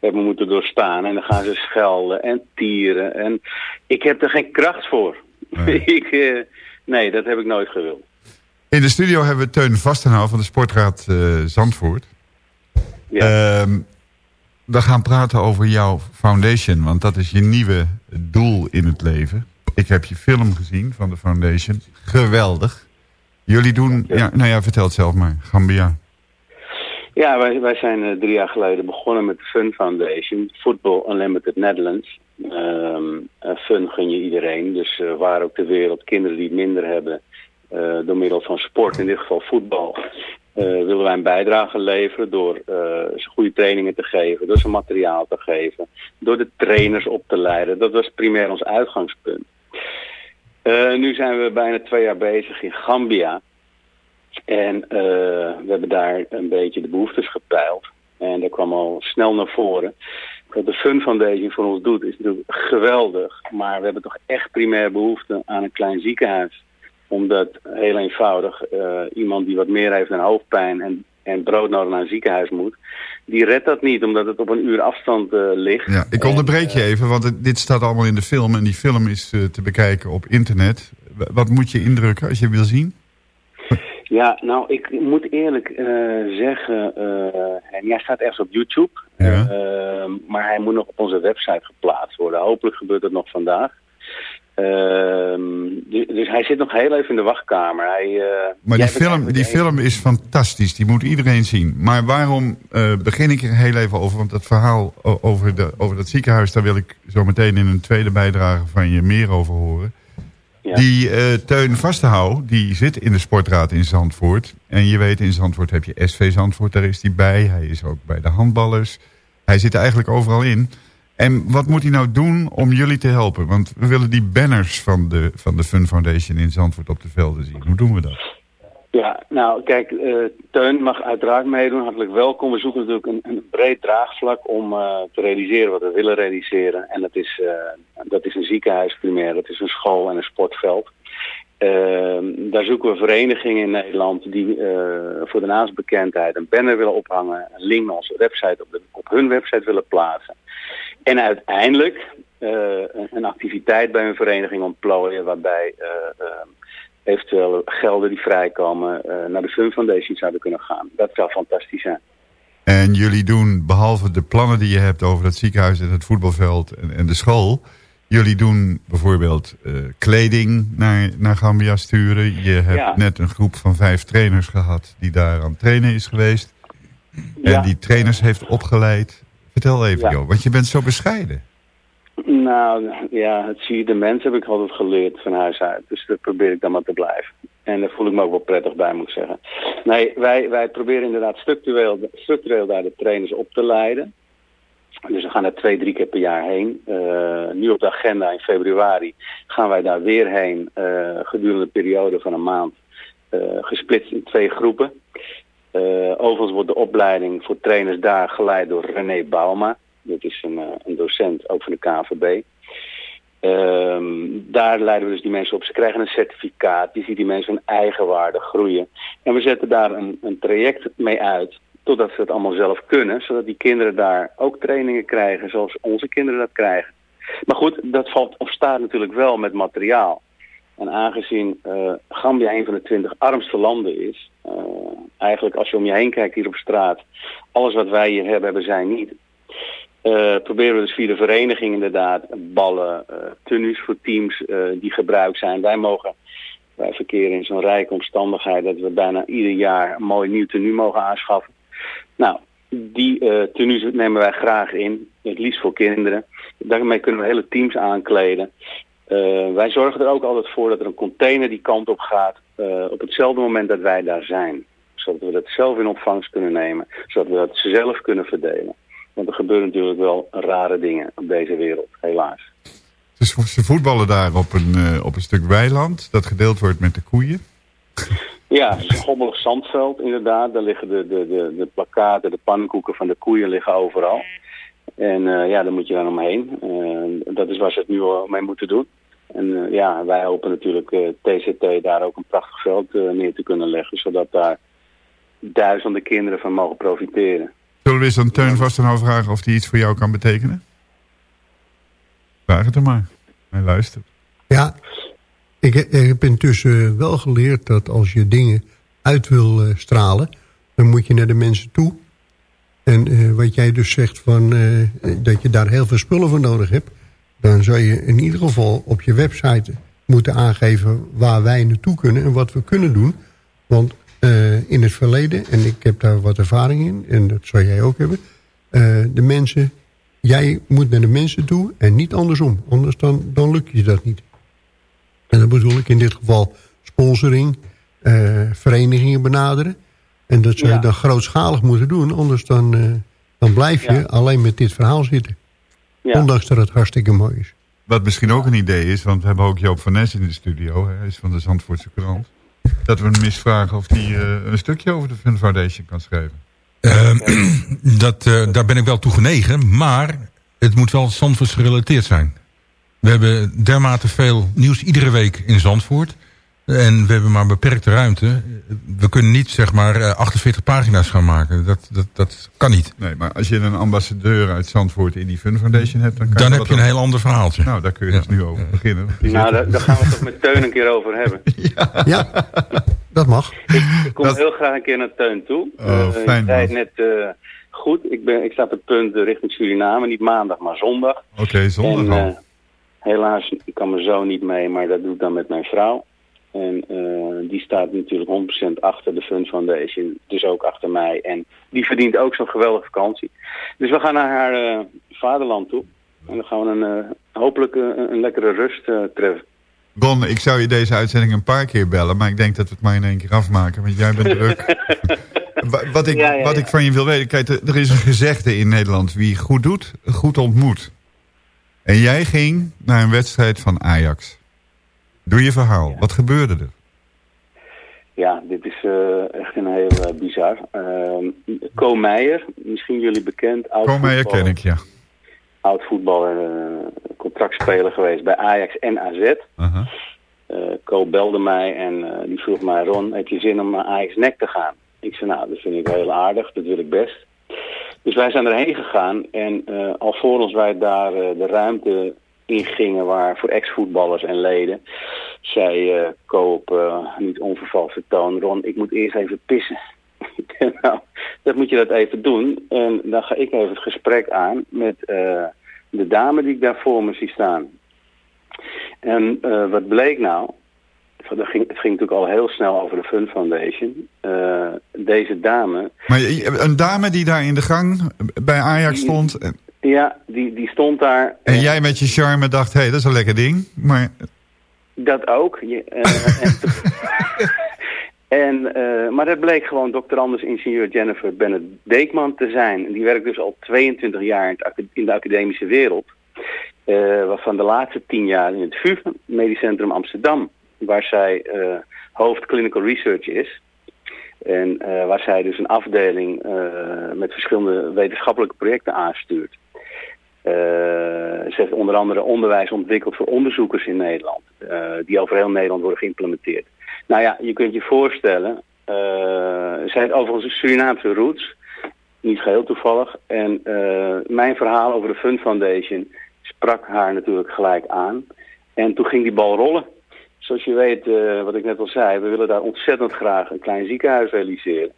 hebben moeten doorstaan. En dan gaan ze schelden en tieren. En ik heb er geen kracht voor. ik, eh, nee, dat heb ik nooit gewild. In de studio hebben we Teun Vastenhouw van de Sportraad eh, Zandvoort. Ehm, we gaan praten over jouw foundation, want dat is je nieuwe doel in het leven. Ik heb je film gezien van de foundation. Geweldig. Jullie doen, ja, nou ja, vertel het zelf maar. Gambia. Ja, wij, wij zijn eh, drie jaar geleden begonnen met de Fun Foundation, Football Unlimited Netherlands. Eh, fun gun je iedereen, dus eh, waar ook ter wereld kinderen die minder hebben, door middel van sport, in dit geval voetbal, willen wij een bijdrage leveren door ze goede trainingen te geven, door ze materiaal te geven, door de trainers op te leiden. Dat was primair ons uitgangspunt. Nu zijn we bijna twee jaar bezig in Gambia. En eh, we hebben daar een beetje de behoeftes gepeild. En dat kwam al snel naar voren. Wat de Fun Foundation voor ons doet is natuurlijk geweldig. Maar we hebben toch echt primair behoefte aan een klein ziekenhuis. Omdat heel eenvoudig eh, iemand die wat meer heeft aan hoofdpijn en, en broodnodig naar een ziekenhuis moet. Die redt dat niet omdat het op een uur afstand eh, ligt. Ja, ik onderbreek je even, want het- dit staat allemaal in de film. En die film is te bekijken op internet. Wat moet je indrukken als je wil zien? Ja, nou, ik moet eerlijk eh, zeggen, eh, en hij staat ergens op YouTube, Eh, maar hij moet nog op onze website geplaatst worden. Hopelijk gebeurt dat nog vandaag. Ehm, dus, dus hij zit nog heel even in de wachtkamer. Hij, Maar die film, die film is fantastisch. Die moet iedereen zien. Maar waarom begin ik er heel even over? Want dat verhaal over, de, over dat ziekenhuis... daar wil ik zo meteen in een tweede bijdrage van je meer over horen. Die eh, Teun Vastenhouw, die zit in de sportraad in Zandvoort. En je weet, in Zandvoort heb je SV Zandvoort, daar is hij bij. Hij is ook bij de handballers. Hij zit eigenlijk overal in. En wat moet hij nou doen om jullie te helpen? Want we willen die banners van de, van de Fun Foundation in Zandvoort op de velden zien. Hoe doen we dat? Ja, nou kijk, eh, Teun mag uiteraard meedoen, hartelijk welkom. We zoeken natuurlijk een, een breed draagvlak om eh, te realiseren wat we willen realiseren. En dat is, eh, dat is een ziekenhuis primair, dat is een school en een sportveld. Ehm, daar zoeken we verenigingen in Nederland die voor de naastbekendheid een banner willen ophangen, een link naar onze website op, de, op hun website willen plaatsen. En uiteindelijk eh, een, activiteit bij hun vereniging ontplooien waarbij eh, eh, eventueel gelden die vrijkomen eh, naar de Fun Foundation zouden kunnen gaan. Dat zou fantastisch zijn. En jullie doen, behalve de plannen die je hebt over het ziekenhuis en het voetbalveld en, en de school... Jullie doen bijvoorbeeld eh, kleding naar, naar Gambia sturen. Je hebt Ja. net een groep van vijf trainers gehad die daar aan het trainen is geweest. Ja. En die trainers heeft opgeleid. Vertel even, Ja. joh, want je bent zo bescheiden. Nou ja, het zie je de mens heb ik altijd geleerd van huis uit. Dus dat probeer ik dan maar te blijven. En daar voel ik me ook wel prettig bij, moet ik zeggen. Nee, wij, wij proberen inderdaad structureel, structureel daar de trainers op te leiden. Dus we gaan er twee, drie keer per jaar heen. Eh, nu op de agenda in februari gaan wij daar weer heen. eh, gedurende een periode van een maand. eh, gesplitst in twee groepen. Overigens wordt de opleiding voor trainers daar geleid door René Bauma. Dat is een, eh, een docent, ook van de KVB. Ehm, daar leiden we dus die mensen op. Ze krijgen een certificaat. Je ziet die mensen hun eigen waarde groeien. En we zetten daar een, een traject mee uit. Totdat ze het allemaal zelf kunnen. Zodat die kinderen daar ook trainingen krijgen. Zoals onze kinderen dat krijgen. Maar goed, dat valt of staat natuurlijk wel met materiaal. En aangezien eh, Gambia een van de twintig armste landen is. eh, eigenlijk als je om je heen kijkt hier op straat. Alles wat wij hier hebben, hebben zij niet. Eh, proberen we dus via de vereniging inderdaad ballen, eh tenues voor teams eh, die gebruikt zijn. Wij mogen, wij verkeren in zo'n rijke omstandigheid dat we bijna ieder jaar een mooi nieuw tenue mogen aanschaffen. Nou, die tenues nemen wij graag in, het liefst voor kinderen. Daarmee kunnen we hele teams aankleden. Wij zorgen er ook altijd voor dat er een container die kant op gaat op hetzelfde moment dat wij daar zijn. Zodat we dat zelf in ontvangst kunnen nemen, zodat we dat zelf kunnen verdelen. Want er gebeuren natuurlijk wel rare dingen op deze wereld, helaas. Dus ze voetballen daar op een, eh, op een stuk weiland dat gedeeld wordt met de koeien. Ja, het is een zandveld inderdaad. Daar liggen de, de, de, de plakkaten, de pannenkoeken van de koeien liggen overal. En eh, ja, daar moet je dan omheen. Eh, dat is waar ze het nu al mee moeten doen. En ja, wij hopen natuurlijk TCT daar ook een prachtig veld neer te kunnen leggen. Zodat daar duizenden kinderen van mogen profiteren. Zullen we eens aan Teun vast en vragen of hij iets voor jou kan betekenen? Vraag het hem maar. Hij luistert. Ja, ik, ik heb intussen wel geleerd dat als je dingen uit wil eh, stralen... dan moet je naar de mensen toe. En eh, wat jij dus zegt van eh, dat je daar heel veel spullen voor nodig hebt... dan zou je in ieder geval op je website moeten aangeven waar wij naartoe kunnen... en wat we kunnen doen. Want eh, in het verleden, en ik heb daar wat ervaring in... en dat zou jij ook hebben... eh, de mensen, jij moet naar de mensen toe en niet andersom. Anders dan, dan lukt je dat niet. En dan bedoel ik in dit geval sponsoring, eh, verenigingen benaderen. En dat zou je Ja. dan grootschalig moeten doen. Anders dan, eh, dan blijf je Ja. alleen met dit verhaal zitten. Ja. Ondanks dat het hartstikke mooi is. Wat misschien ook een idee is, want we hebben ook Joop van Nes in de studio. hè, Hij is van de Zandvoortse krant. Dat we hem eens vragen of hij eh, een stukje over de Fun Foundation kan schrijven. Eh, dat, eh, daar ben ik wel toe genegen, maar het moet wel Zandvoorts gerelateerd zijn. We hebben dermate veel nieuws iedere week in Zandvoort. En we hebben maar beperkte ruimte. We kunnen niet zeg maar eh, 48 pagina's gaan maken. Dat, dat, dat kan niet. Nee, maar als je een ambassadeur uit Zandvoort in die Fun Foundation hebt... dan, kan Dan je heb je een ook- heel ander verhaaltje. Nou, daar kun je dus nu over beginnen. Nou, daar, daar gaan we toch met Teun een keer over hebben. Ja, dat mag. Ik kom heel graag een keer naar Teun toe. Oh, Eh, fijn, ik zei het man. net eh, goed. Ik, ben, ik sta op het punt eh, richting Suriname. Niet maandag, maar zondag. Oké, zondag en, eh, helaas ik kan mijn zoon niet mee, maar dat doe ik dan met mijn vrouw. En eh, die staat natuurlijk 100% achter de Fun Foundation. Dus ook achter mij. En die verdient ook zo'n geweldige vakantie. Dus we gaan naar haar eh, vaderland toe. En dan gaan we een, eh, hopelijk een lekkere rust treffen. Ron, ik zou je deze uitzending een paar keer bellen... maar ik denk dat we het maar in één keer afmaken, want jij bent druk. Wa- wat ik, Ja, ja, wat ik van je wil weten... Kijk, er is een gezegde in Nederland... wie goed doet, goed ontmoet. En jij ging naar een wedstrijd van Ajax. Doe je verhaal. Wat gebeurde er? Ja, dit is eh, echt een heel eh, bizar. Uh, Co Meijer, misschien jullie bekend. Oud voetballer. ken ik, ja. Oud voetballer, eh, contractspeler geweest bij Ajax en AZ. Eh Co belde mij en die vroeg mij, Ron, heb je zin om naar Ajax nek te gaan? Ik zei, nou, dat vind ik heel aardig, dat wil ik best. Dus wij zijn erheen gegaan en eh alvorens wij daar de ruimte ingingen waar voor ex-voetballers en leden. Zei eh Co op eh, niet onvervalste toon, Ron, ik moet eerst even pissen. Nou, dat moet je dat even doen. En dan ga ik even het gesprek aan met eh, de dame die ik daar voor me zie staan. En eh, wat bleek nou? Het ging, het ging natuurlijk al heel snel over de Fun Foundation. Eh, deze dame, Maar een dame die daar in de gang bij Ajax stond... ja, die, die stond daar. en jij met je charme dacht, hé, hey, dat is een lekker ding. Maar Dat ook. Je, eh, en eh, maar dat bleek gewoon dokter Anders ingenieur Jennifer Bennett Deekman te zijn. En Die werkt dus al 22 jaar in, de academische wereld. Eh, waarvan de laatste 10 jaar in het VU, Medisch Centrum Amsterdam. Waar zij eh, hoofd clinical research is. En waar zij dus een afdeling met verschillende wetenschappelijke projecten aanstuurt. Eh, ze heeft onder andere onderwijs ontwikkeld voor onderzoekers in Nederland. eh, die over heel Nederland worden geïmplementeerd. Nou ja, je kunt je voorstellen. eh zij heeft overigens Surinaamse roots. Niet geheel toevallig. En mijn verhaal over de Fun Foundation sprak haar natuurlijk gelijk aan. En toen ging die bal rollen. Zoals je weet, wat ik net al zei, we willen daar ontzettend graag een klein ziekenhuis realiseren.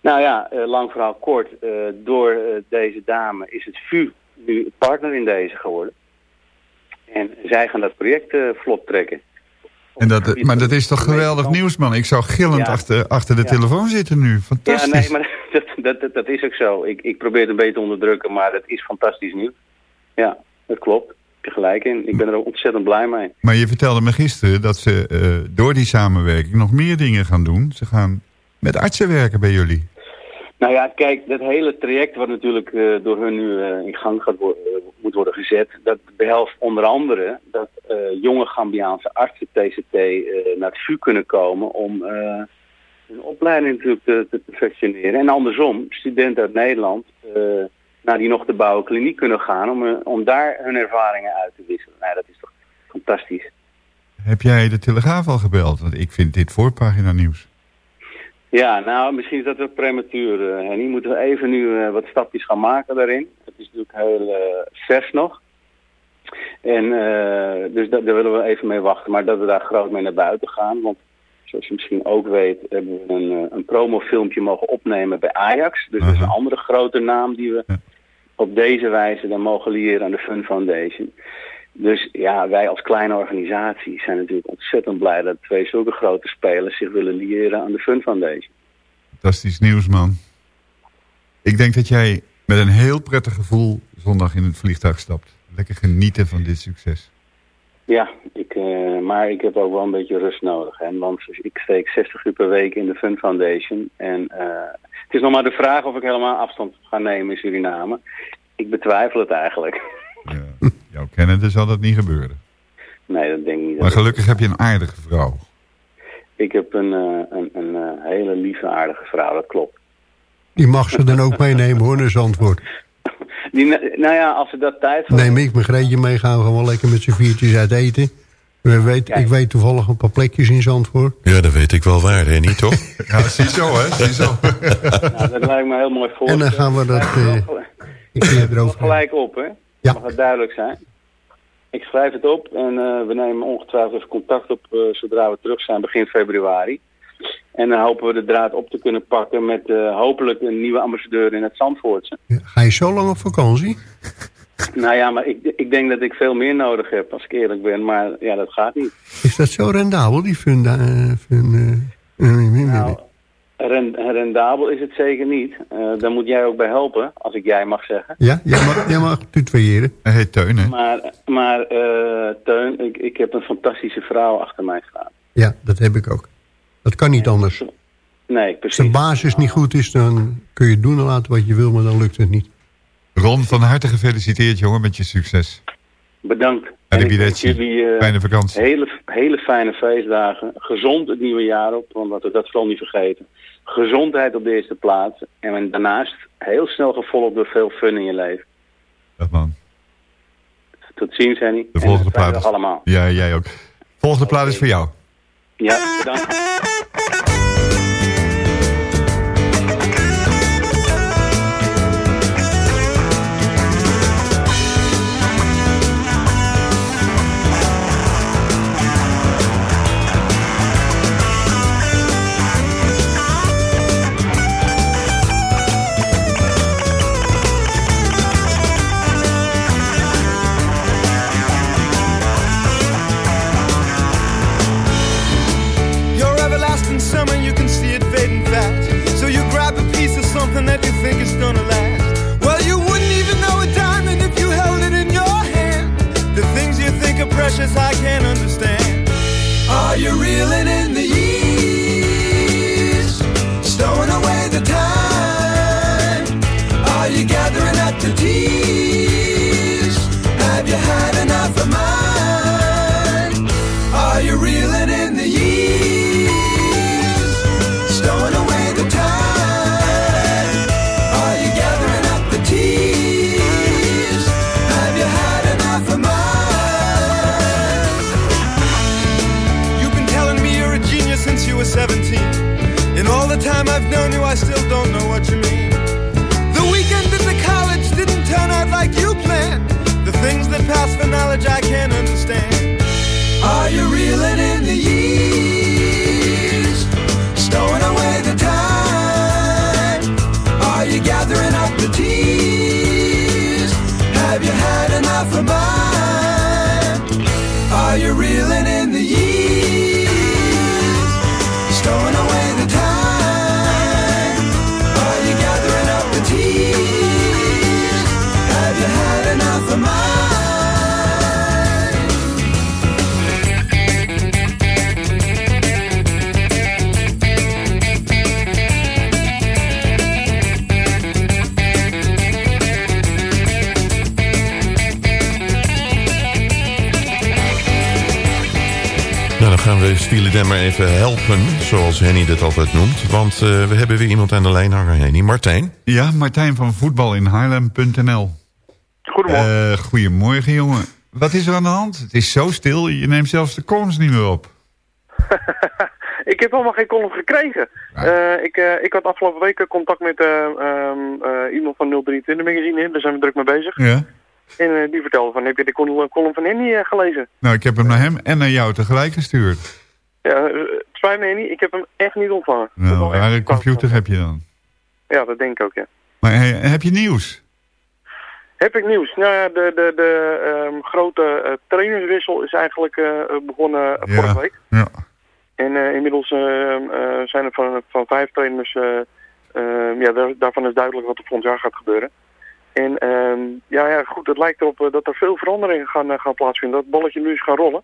Nou ja, lang verhaal kort. door deze dame is het VU nu partner in deze geworden. En zij gaan dat project eh, vlot trekken. En dat, maar dat is toch geweldig nieuws, man. Ik zou gillend Ja. achter, achter de Ja. telefoon zitten nu. Ja, Fantastisch. nee, maar dat, dat, dat, is ook zo. Ik, ik probeer het een beetje te onderdrukken, maar het is fantastisch nieuws. Ja, dat klopt. Heb je gelijk in. Ik ben er ook ontzettend blij mee. Maar je vertelde me gisteren dat ze eh, door die samenwerking nog meer dingen gaan doen. Ze gaan met artsen werken bij jullie. Nou ja, kijk, dat hele traject wat natuurlijk eh, door hun nu eh, in gang gaat eh, moet worden gezet, dat behelst onder andere dat jonge Gambiaanse artsen TCT naar het VU kunnen komen om hun opleiding natuurlijk te, perfectioneren. En andersom, studenten uit Nederland naar die nog te bouwen kliniek kunnen gaan om, om daar hun ervaringen uit te wisselen. Nou, dat is toch fantastisch. Heb jij de Telegraaf al gebeld? Want ik vind dit voorpagina nieuws. Ja, nou, misschien is dat wel prematuur, eh, Henny. Moeten we even nu eh, wat stapjes gaan maken daarin. Het is natuurlijk heel eh, vers nog. En dus da- daar willen we even mee wachten. Maar dat we daar groot mee naar buiten gaan. Want zoals je misschien ook weet, hebben we een, een promofilmpje mogen opnemen bij Ajax. Dus dat is een andere grote naam die we op deze wijze dan mogen leren aan de Fun Foundation. Dus ja, wij als kleine organisatie zijn natuurlijk ontzettend blij dat twee zulke grote spelers zich willen liëren aan de Fun Foundation. Fantastisch nieuws, man. Ik denk dat jij met een heel prettig gevoel zondag in het vliegtuig stapt. Lekker genieten van dit succes. Ja, ik, eh, maar ik heb ook wel een beetje rust nodig. Hè? Want ik steek 60 uur per week in de Fun Foundation. En eh, het is nog maar de vraag of ik helemaal afstand ga nemen in Suriname. Ik betwijfel het eigenlijk. Jouw kennende zal dat niet gebeuren. Nee, dat denk ik niet. Maar gelukkig heb je een aardige vrouw. Ik heb een, eh, een, een eh, hele lieve, aardige vrouw, dat klopt. Die mag ze dan ook meenemen hoor, naar Zandvoort. Die, nou ja, als ze dat tijd voor... Neem ik mijn Greetje mee, gaan we gewoon lekker met z'n viertjes uit eten. We weet, ik weet toevallig een paar plekjes in Zandvoort. Ja, dat weet ik wel waar, hè, niet toch? ja, ziezo, hè? Ziezo. Nou, dat lijkt me heel mooi voor. En dan gaan we dat eh, een keer erover gelijk op, hè? Ja. Mag het duidelijk zijn. Ik schrijf het op en eh, we nemen ongetwijfeld even contact op eh, zodra we terug zijn begin februari. En dan hopen we de draad op te kunnen pakken met eh, hopelijk een nieuwe ambassadeur in het Zandvoortse. Ga je zo lang op vakantie? Nou ja, maar ik, ik denk dat ik veel meer nodig heb, als ik eerlijk ben. Maar ja, dat gaat niet. Is dat zo rendabel, die funda? fun, Nou, rendabel is het zeker niet. Eh daar moet jij ook bij helpen, als ik jij mag zeggen. Ja, jij mag, jij mag tutoyeren. Hij heet Teun, hè? Maar, maar eh, Teun, ik, ik heb een fantastische vrouw achter mij staan. Ja, dat heb ik ook. Dat kan niet anders. Nee, Als precies. de basis niet goed is, dan kun je doen en laten wat je wil, maar dan lukt het niet. Ron, van harte gefeliciteerd, jongen, met je succes. Bedankt. En ik wens jullie eh, Fijne vakantie. hele, hele fijne feestdagen. Gezond het nieuwe jaar op, want laten we dat vooral niet vergeten. Gezondheid op de eerste plaats. En daarnaast heel snel gevolgd door veel fun in je leven. Dag man. Tot ziens, Henny. De volgende plaat is... allemaal. Ja, jij ook. Volgende plaat is voor jou. Ja, bedankt. Steely Dan maar even helpen, zoals Henny dit altijd noemt. Want eh, we hebben weer iemand aan de lijn hangen, Henny. Martijn? Ja, Martijn van voetbalinhaarlem.nl. Goedemorgen. Eh, goedemorgen, jongen. Wat is er aan de hand? Het is zo stil, je neemt zelfs de columns niet meer op. Ik heb helemaal geen column gekregen. Eh, ik, eh, ik had afgelopen weken contact met eh, ehm, eh, iemand van 023 magazine, daar zijn we druk mee bezig. Ja? En die vertelde van, heb je de column, van Henny gelezen? Nou, ik heb hem naar hem en naar jou tegelijk gestuurd. Ja, eh, het spijt me Henny, ik heb hem echt niet ontvangen. Nou, een computer heb je dan? Ja, dat denk ik ook, ja. Maar hey, heb je nieuws? Heb ik nieuws? Nou ja, de, de, de ehm, grote eh, trainerswissel is eigenlijk eh, Ja. vorige week. Ja. En eh, inmiddels eh, eh, zijn er van, van vijf trainers, eh, eh, ja, daar, daarvan is duidelijk wat er volgend jaar gaat gebeuren. En ehm, ja, ja, goed, het lijkt erop eh, dat er veel veranderingen gaan, eh, gaan plaatsvinden. Dat het balletje nu is gaan rollen.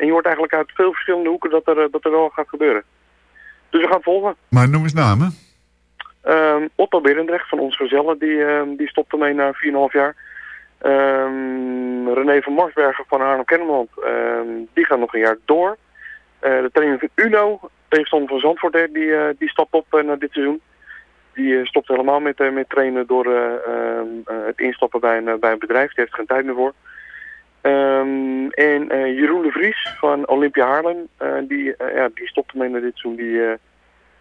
En je hoort eigenlijk uit veel verschillende hoeken dat er, eh, dat er wel gaat gebeuren. Dus we gaan volgen. Maar noem eens namen. Ehm, Otto Berendrecht van ons gezellen, die, ehm, die stopt ermee na 4,5 jaar. Ehm, René van Marsbergen van Haarlem Kennemerland, die gaat nog een jaar door. Eh, de trainer van Uno, tegenstander van Zandvoort, die, eh, die stapt op eh, naar dit seizoen. Die stopt helemaal met, met trainen door het instappen bij een, bij een bedrijf. Die heeft geen tijd meer voor. Ehm, en eh, Jeroen de Vries van Olympia Haarlem, eh, die, eh, ja, die stopt ermee naar dit seizoen. Die, eh,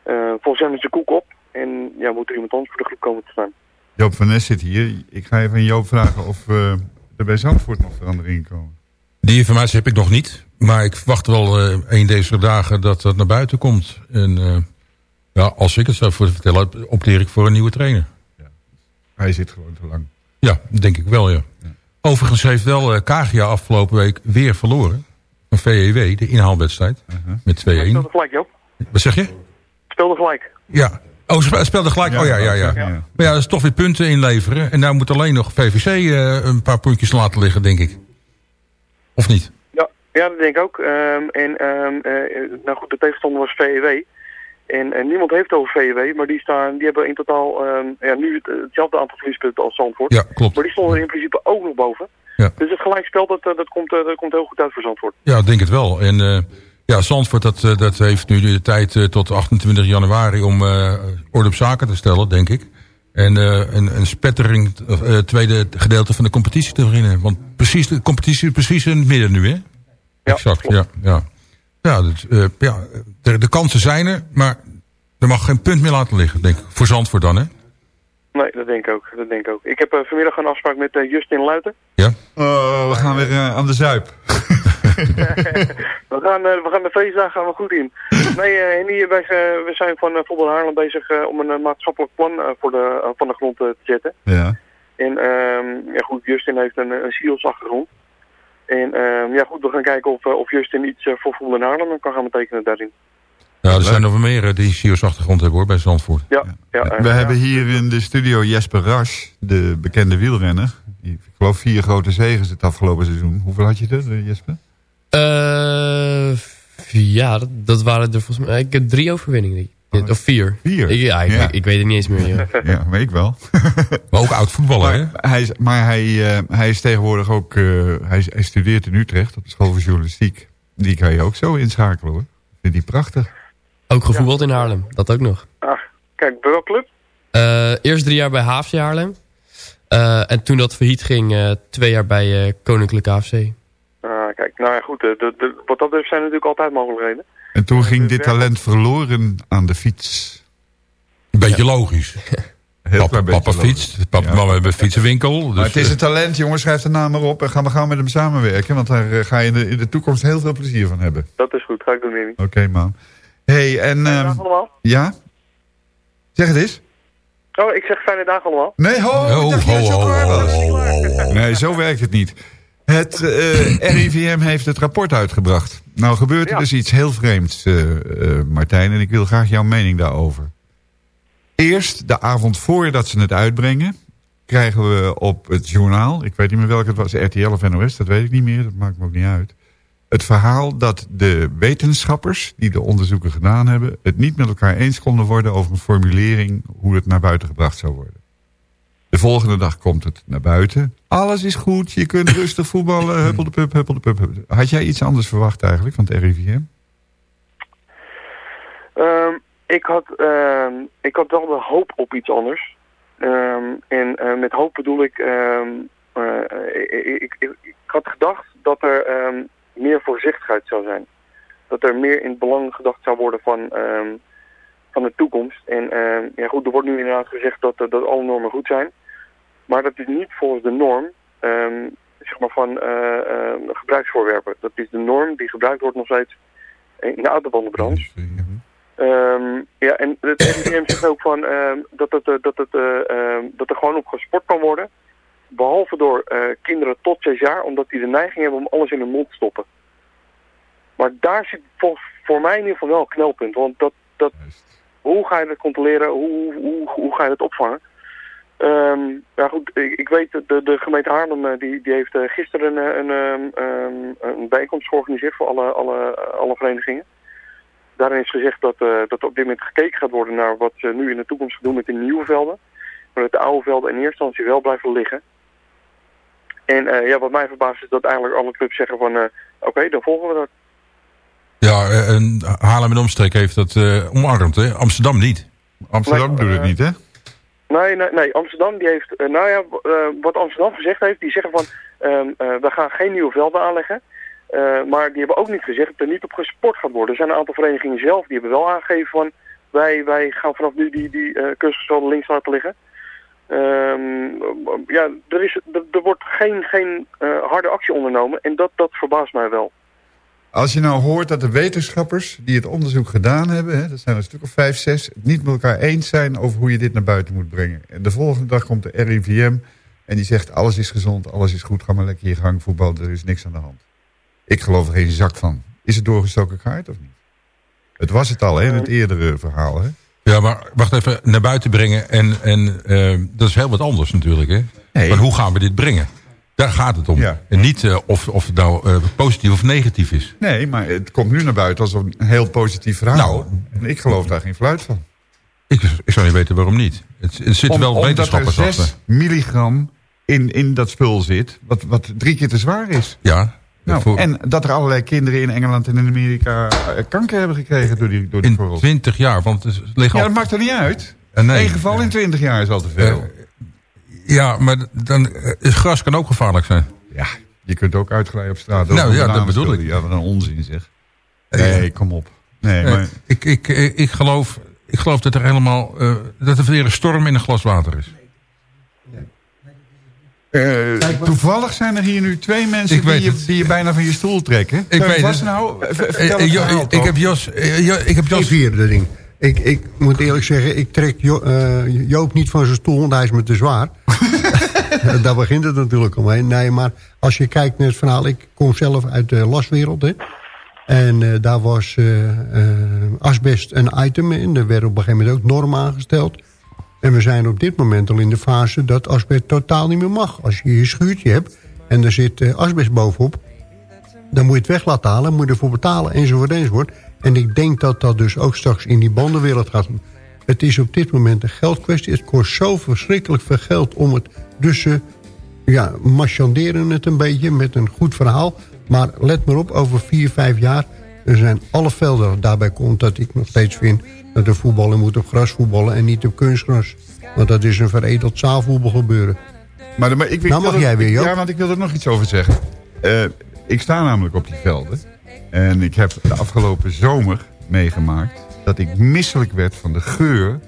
eh, volgens hem is de koek op. En ja, moet er iemand anders voor de groep komen te staan. Joop van Nes zit hier. Ik ga even aan Joop vragen of eh, er bij Zandvoort nog veranderingen komen. Die informatie heb ik nog niet. Maar ik verwacht wel eh een deze dagen dat dat naar buiten komt. En eh, ja, als ik het zou voor vertellen, opteer ik voor een nieuwe trainer. Hij zit gewoon te lang. Ja, denk ik wel, ja. Overigens heeft wel eh Kagia afgelopen week weer verloren. Van VEW, de inhaalwedstrijd. Met 2-1. Speelde gelijk, Joop. Wat zeg je? Speelde gelijk. Ja. Oh, spe- speelde gelijk. oh ja, ja, ja. Maar ja, dat is toch weer punten inleveren. En nou moet alleen nog VVC eh, een paar puntjes laten liggen, denk ik. Of niet? Ja, ja dat denk ik ook. Ehm, en ehm, eh, nou goed, de tegenstander was VEW. En, en niemand heeft over VEW, maar die, staan, die hebben in totaal ehm, ja, nu het, hetzelfde aantal verliespunten als Zandvoort. Ja, klopt. Maar die stonden er in principe ook nog boven. Ja. Dus het gelijkspel, dat, eh, dat, komt, eh, dat komt heel goed uit voor Zandvoort. Ja, ik denk het wel. En eh, ja, Zandvoort dat, eh, dat heeft nu de tijd eh, tot 28 januari om eh, orde op zaken te stellen, denk ik. En eh, een, een spettering, eh, tweede gedeelte van de competitie te beginnen. Want precies, de competitie is precies in het midden nu, hè? Ja, exact. Ja, ja. Ja, dus, eh, ja de, de kansen zijn er, maar er mag geen punt meer laten liggen, denk ik. Voor Zandvoort dan, hè? Nee, dat denk ik ook. Dat denk ik ook. Ik heb eh, vanmiddag een afspraak met eh, Justin Luiten. Ja? Oh, we gaan weer aan de zuip. We gaan, we gaan de feestdagen gaan we goed in. Nee, Henny, wij, zijn- we zijn van uh, Voetbal Haarlem bezig om een maatschappelijk plan voor de, van de grond te zetten. Ja. En ehm, ja, goed, Justin heeft een, een SEALS achtergrond. En ehm, ja goed, we gaan kijken of, eh, of Justin iets eh, voor Voetbal in Haarlem kan gaan betekenen daarin. Ja, er zijn nog wel meer eh, die CIO's achtergrond hebben hoor, bij Zandvoort. Ja, ja, We ja. hebben hier in de studio Jesper Rasch, de bekende wielrenner. Die, ik geloof vier grote zegens het afgelopen seizoen. Hoeveel had je er, Jesper? Eh, ja, dat, dat waren er volgens mij... Ik heb drie overwinningen. Of vier. Vier? Ik, ja, ik, Ja. Ik, ik weet het niet eens meer. Ja. Ja, maar ik wel. Maar ook oud voetballer, hè? Maar hij is, maar hij, eh, hij is tegenwoordig ook... eh, hij, hij studeert in Utrecht op de school voor journalistiek. Die kan je ook zo inschakelen hoor. Vind die prachtig. Ook gevoetbald in Haarlem. Dat ook nog. Ah, kijk, bij welke club? Eh, eerst drie jaar bij HFC Haarlem. Eh, en toen dat failliet ging, eh, twee jaar bij eh, Koninklijke AFC. Kijk, nou ja, goed. De, de, de- wat dat betreft zijn er natuurlijk altijd mogelijkheden. En toen ging dit talent verloren aan de fiets. Een beetje logisch. Heel Papa, papa fietst, papa, Ja. mama hebben een fietsenwinkel. Dus, Maar het is eh, een talent, jongens. Schrijf de naam maar op en ga maar gauw met hem samenwerken. Want daar eh, ga je in de, in de toekomst heel veel plezier van hebben. Dat is goed, ga ik doen, Danny. Oké, man. hey, en... Fijne ehm, dag allemaal. ja? Zeg het eens. Oh, ik zeg fijne dag allemaal. Nee, ho, Ho, ik dacht ho, ho, ho, ho, ho, ho. Nee, zo werkt het niet. Het eh, RIVM heeft het rapport uitgebracht. Nou gebeurt er Ja. dus iets heel vreemds, eh, eh, Martijn. En ik wil graag jouw mening daarover. Eerst, de avond voordat ze het uitbrengen... krijgen we op het journaal... ik weet niet meer welke het was, RTL of NOS, dat weet ik niet meer. Dat maakt me ook niet uit. Het verhaal dat de wetenschappers die de onderzoeken gedaan hebben... het niet met elkaar eens konden worden over een formulering... hoe het naar buiten gebracht zou worden. De volgende dag komt het naar buiten. Alles is goed, je kunt rustig voetballen, huppel de pup, huppel de pup. Had jij iets anders verwacht eigenlijk van het RIVM? Ehm, ik, had, ehm, ik had wel de hoop op iets anders. Ehm, en eh, met hoop bedoel ik, ehm, eh, ik, ik, ik, ik had gedacht dat er ehm, meer voorzichtigheid zou zijn. Dat er meer in het belang gedacht zou worden van, ehm, van de toekomst. En ehm, ja, goed, er wordt nu inderdaad gezegd dat, dat alle normen goed zijn. Maar dat is niet volgens de norm ehm, zeg maar van eh, ehm, gebruiksvoorwerpen. Dat is de norm die gebruikt wordt nog steeds in de autobandenbranche. Ehm, ja, en het RIVM zegt ook van, dat, het, eh, dat, het, eh, dat er gewoon op gesport kan worden. Behalve door eh, kinderen tot zes jaar, omdat die de neiging hebben om alles in hun mond te stoppen. Maar daar zit voor, voor mij in ieder geval wel een knelpunt. Want dat, dat, hoe ga je dat controleren? Hoe, hoe, hoe ga je dat opvangen? Ehm ja goed, ik, weet dat de, de gemeente Haarlem eh, die, die heeft eh, gisteren een, een, ehm, ehm, een bijeenkomst georganiseerd voor alle, alle, alle verenigingen. Daarin is gezegd dat, eh, dat op dit moment gekeken gaat worden naar wat ze nu in de toekomst gaan doen met de nieuwe velden. Maar dat de oude velden in eerste instantie wel blijven liggen. En eh, ja, wat mij verbaast is dat eigenlijk alle clubs zeggen van eh, oké, dan volgen we dat. Ja, en Haarlem en Omstreek heeft dat eh, omarmd, hè? Amsterdam niet. Amsterdam Nee, doet het niet, hè? Nee, nee, nee. Amsterdam die heeft, eh, nou ja, eh, wat Amsterdam gezegd heeft, die zeggen van, ehm, eh, we gaan geen nieuwe velden aanleggen. Eh, maar die hebben ook niet gezegd dat er niet op gesport gaat worden. Er zijn een aantal verenigingen zelf, die hebben wel aangegeven van, wij, wij gaan vanaf nu die, die eh kunstvelden links laten liggen. Ehm, ja, er, is, er, er wordt geen, geen eh, harde actie ondernomen en dat, dat verbaast mij wel. Als je nou hoort dat de wetenschappers die het onderzoek gedaan hebben... Hè, dat zijn er een stuk of vijf, zes... het niet met elkaar eens zijn over hoe je dit naar buiten moet brengen. En de volgende dag komt de RIVM en die zegt... alles is gezond, alles is goed, ga maar lekker je gang voetbal... er is niks aan de hand. Ik geloof er geen zak van. Is het doorgestoken kaart of niet? Het was het al, hè, in het eerdere verhaal, hè? Ja, maar wacht even, naar buiten brengen. En, en eh, dat is heel wat anders natuurlijk, hè? Nee. Maar hoe gaan we dit brengen? Daar gaat het om. Ja. En niet eh, of, of het nou eh, positief of negatief is. Nee, maar het komt nu naar buiten als een heel positief verhaal. en ik geloof daar geen fluit van. Ik, ik zou niet weten waarom niet. Het, Om- wel omdat er wetenschappers 6 achter. milligram in, in dat spul zit, wat, wat drie keer te zwaar is. Ja. Nou, voor- En dat er allerlei kinderen in Engeland en in Amerika eh, kanker hebben gekregen door die, door die in. 20 jaar, want het liggen Ja, dat maakt er niet uit. Nee. Eén geval in 20 jaar is al te veel. Ja, maar dan, eh, gras kan ook gevaarlijk zijn. ja, je kunt ook uitglijden op straat. Nou, ja, dat bedoel ik. Ja, wat een onzin zeg. Eh, Nee, kom op. Nee, Eh, maar... ik, ik, ik, ik, geloof, ik geloof dat er helemaal eh, dat er weer een storm in een glas water is. Eh, toevallig zijn er hier nu twee mensen die je, die je bijna van je stoel trekken. Ik weet nou, Eh, eh, Jo- verhaal ik, heb Jos, eh, Jo- ik heb Ik Jos, vierde ding. Ik, ik moet eerlijk zeggen, ik trek Jo- eh, Joop niet van zijn stoel, want hij is me te zwaar. Daar begint het natuurlijk omheen. Nee, maar als je kijkt naar het verhaal, ik kom zelf uit de laswereld. Hè. En eh, daar was eh, asbest een item in. Er werden op een gegeven moment ook normen aangesteld. En we zijn op dit moment al in de fase dat asbest totaal niet meer mag. Als je je schuurtje hebt en er zit asbest bovenop... dan moet je het weg laten halen, moet je ervoor betalen enzovoort enzovoort. En ik denk dat dat dus ook straks in die bandenwereld gaat. Het is op dit moment een geldkwestie. Het kost zo verschrikkelijk veel geld om het... Dus ze ja, marchanderen het een beetje met een goed verhaal. Maar let maar op, over vier, vijf jaar... er zijn alle velden. Daarbij komt dat ik nog steeds vind... dat de voetballer moet op gras voetballen en niet op kunstgras. Want dat is een veredeld zaalvoetbal gebeuren. Maar, maar ik, Nou mag jij weer, Joop. Ja, want ik wil er nog iets over zeggen. Eh, ik sta namelijk op die velden. En ik heb de afgelopen zomer meegemaakt... dat ik misselijk werd van de geur...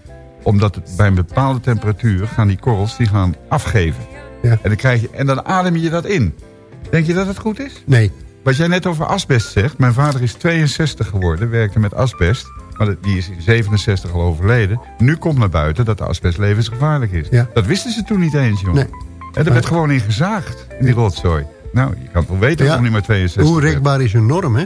omdat het bij een bepaalde temperatuur gaan die korrels die gaan afgeven. Ja. En, dan krijg je, en dan adem je dat in. Denk je dat het goed is? Nee. Wat jij net over asbest zegt... mijn vader is 62 geworden, werkte met asbest... maar die is in 67 al overleden. Nu komt naar buiten dat de asbest levensgevaarlijk is. Ja. Dat wisten ze toen niet eens, jongen. Nee. En er werd gewoon in gezaagd, in die rotzooi. Nou, je kan het wel weten dat Ja. ik maar 62 Hoe rekbaar is een norm, hè?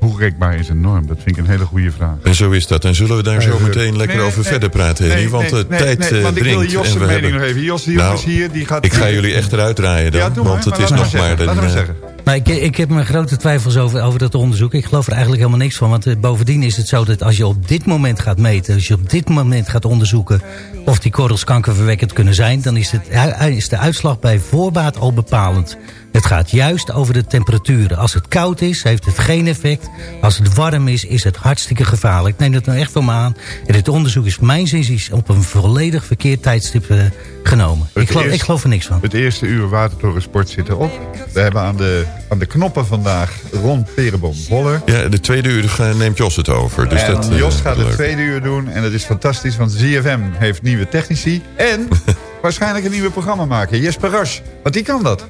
Hoe rekbaar is een norm? Dat vind ik een hele goede vraag. En zo is dat. En zullen we daar zo meteen lekker nee, over nee, verder praten, nee, Henny? Want nee, de nee, tijd nee, eh, want ik wil dringt. Jos' en we mening hebben... nog even. Jos, die nou, hier, die gaat- Ik ga jullie echt eruit draaien dan. Ja, doe maar, want het maar is nog maar maar... zeggen, maar eh, zeggen. Nou, ik, ik heb mijn grote twijfels over, over dat onderzoek. Ik geloof er eigenlijk helemaal niks van. Want eh, bovendien is het zo dat als je op dit moment gaat meten... als je op dit moment gaat onderzoeken of die korrels kankerverwekkend kunnen zijn... dan is, het, is de uitslag bij voorbaat al bepalend. Het gaat juist over de temperaturen. Als het koud is, heeft het geen effect. Als het warm is, is het hartstikke gevaarlijk. Ik neem dat nou echt van me aan. En dit onderzoek is mijn zinziens op een volledig verkeerd tijdstip eh, genomen. Het Ik geloof, ik geloof er niks van. Het eerste uur Watertoren Sport zit erop. We hebben aan de, aan de knoppen vandaag Ron Perenboom Voller. Ja, de tweede uur ga- neemt Jos het over. Dus en dat, eh, Jos gaat het leuk. tweede uur doen. En dat is fantastisch, want ZFM heeft nieuwe technici. En waarschijnlijk een nieuwe programma maken. Jesper Rasch, want die kan dat.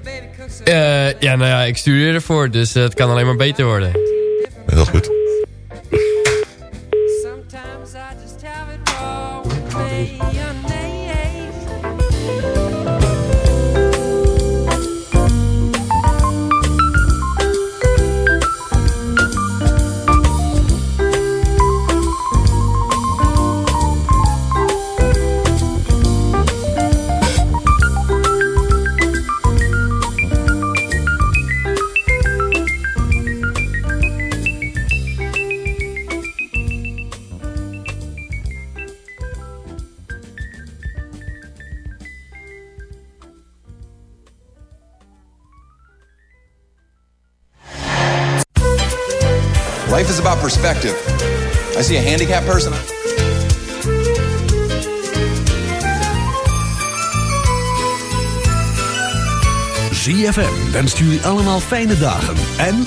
Eh, ja, nou ja, ik studeer ervoor, dus eh, het kan alleen maar beter worden. Heel goed. Perspective. I see a handicapped person. ZFM wenst jullie allemaal fijne dagen en...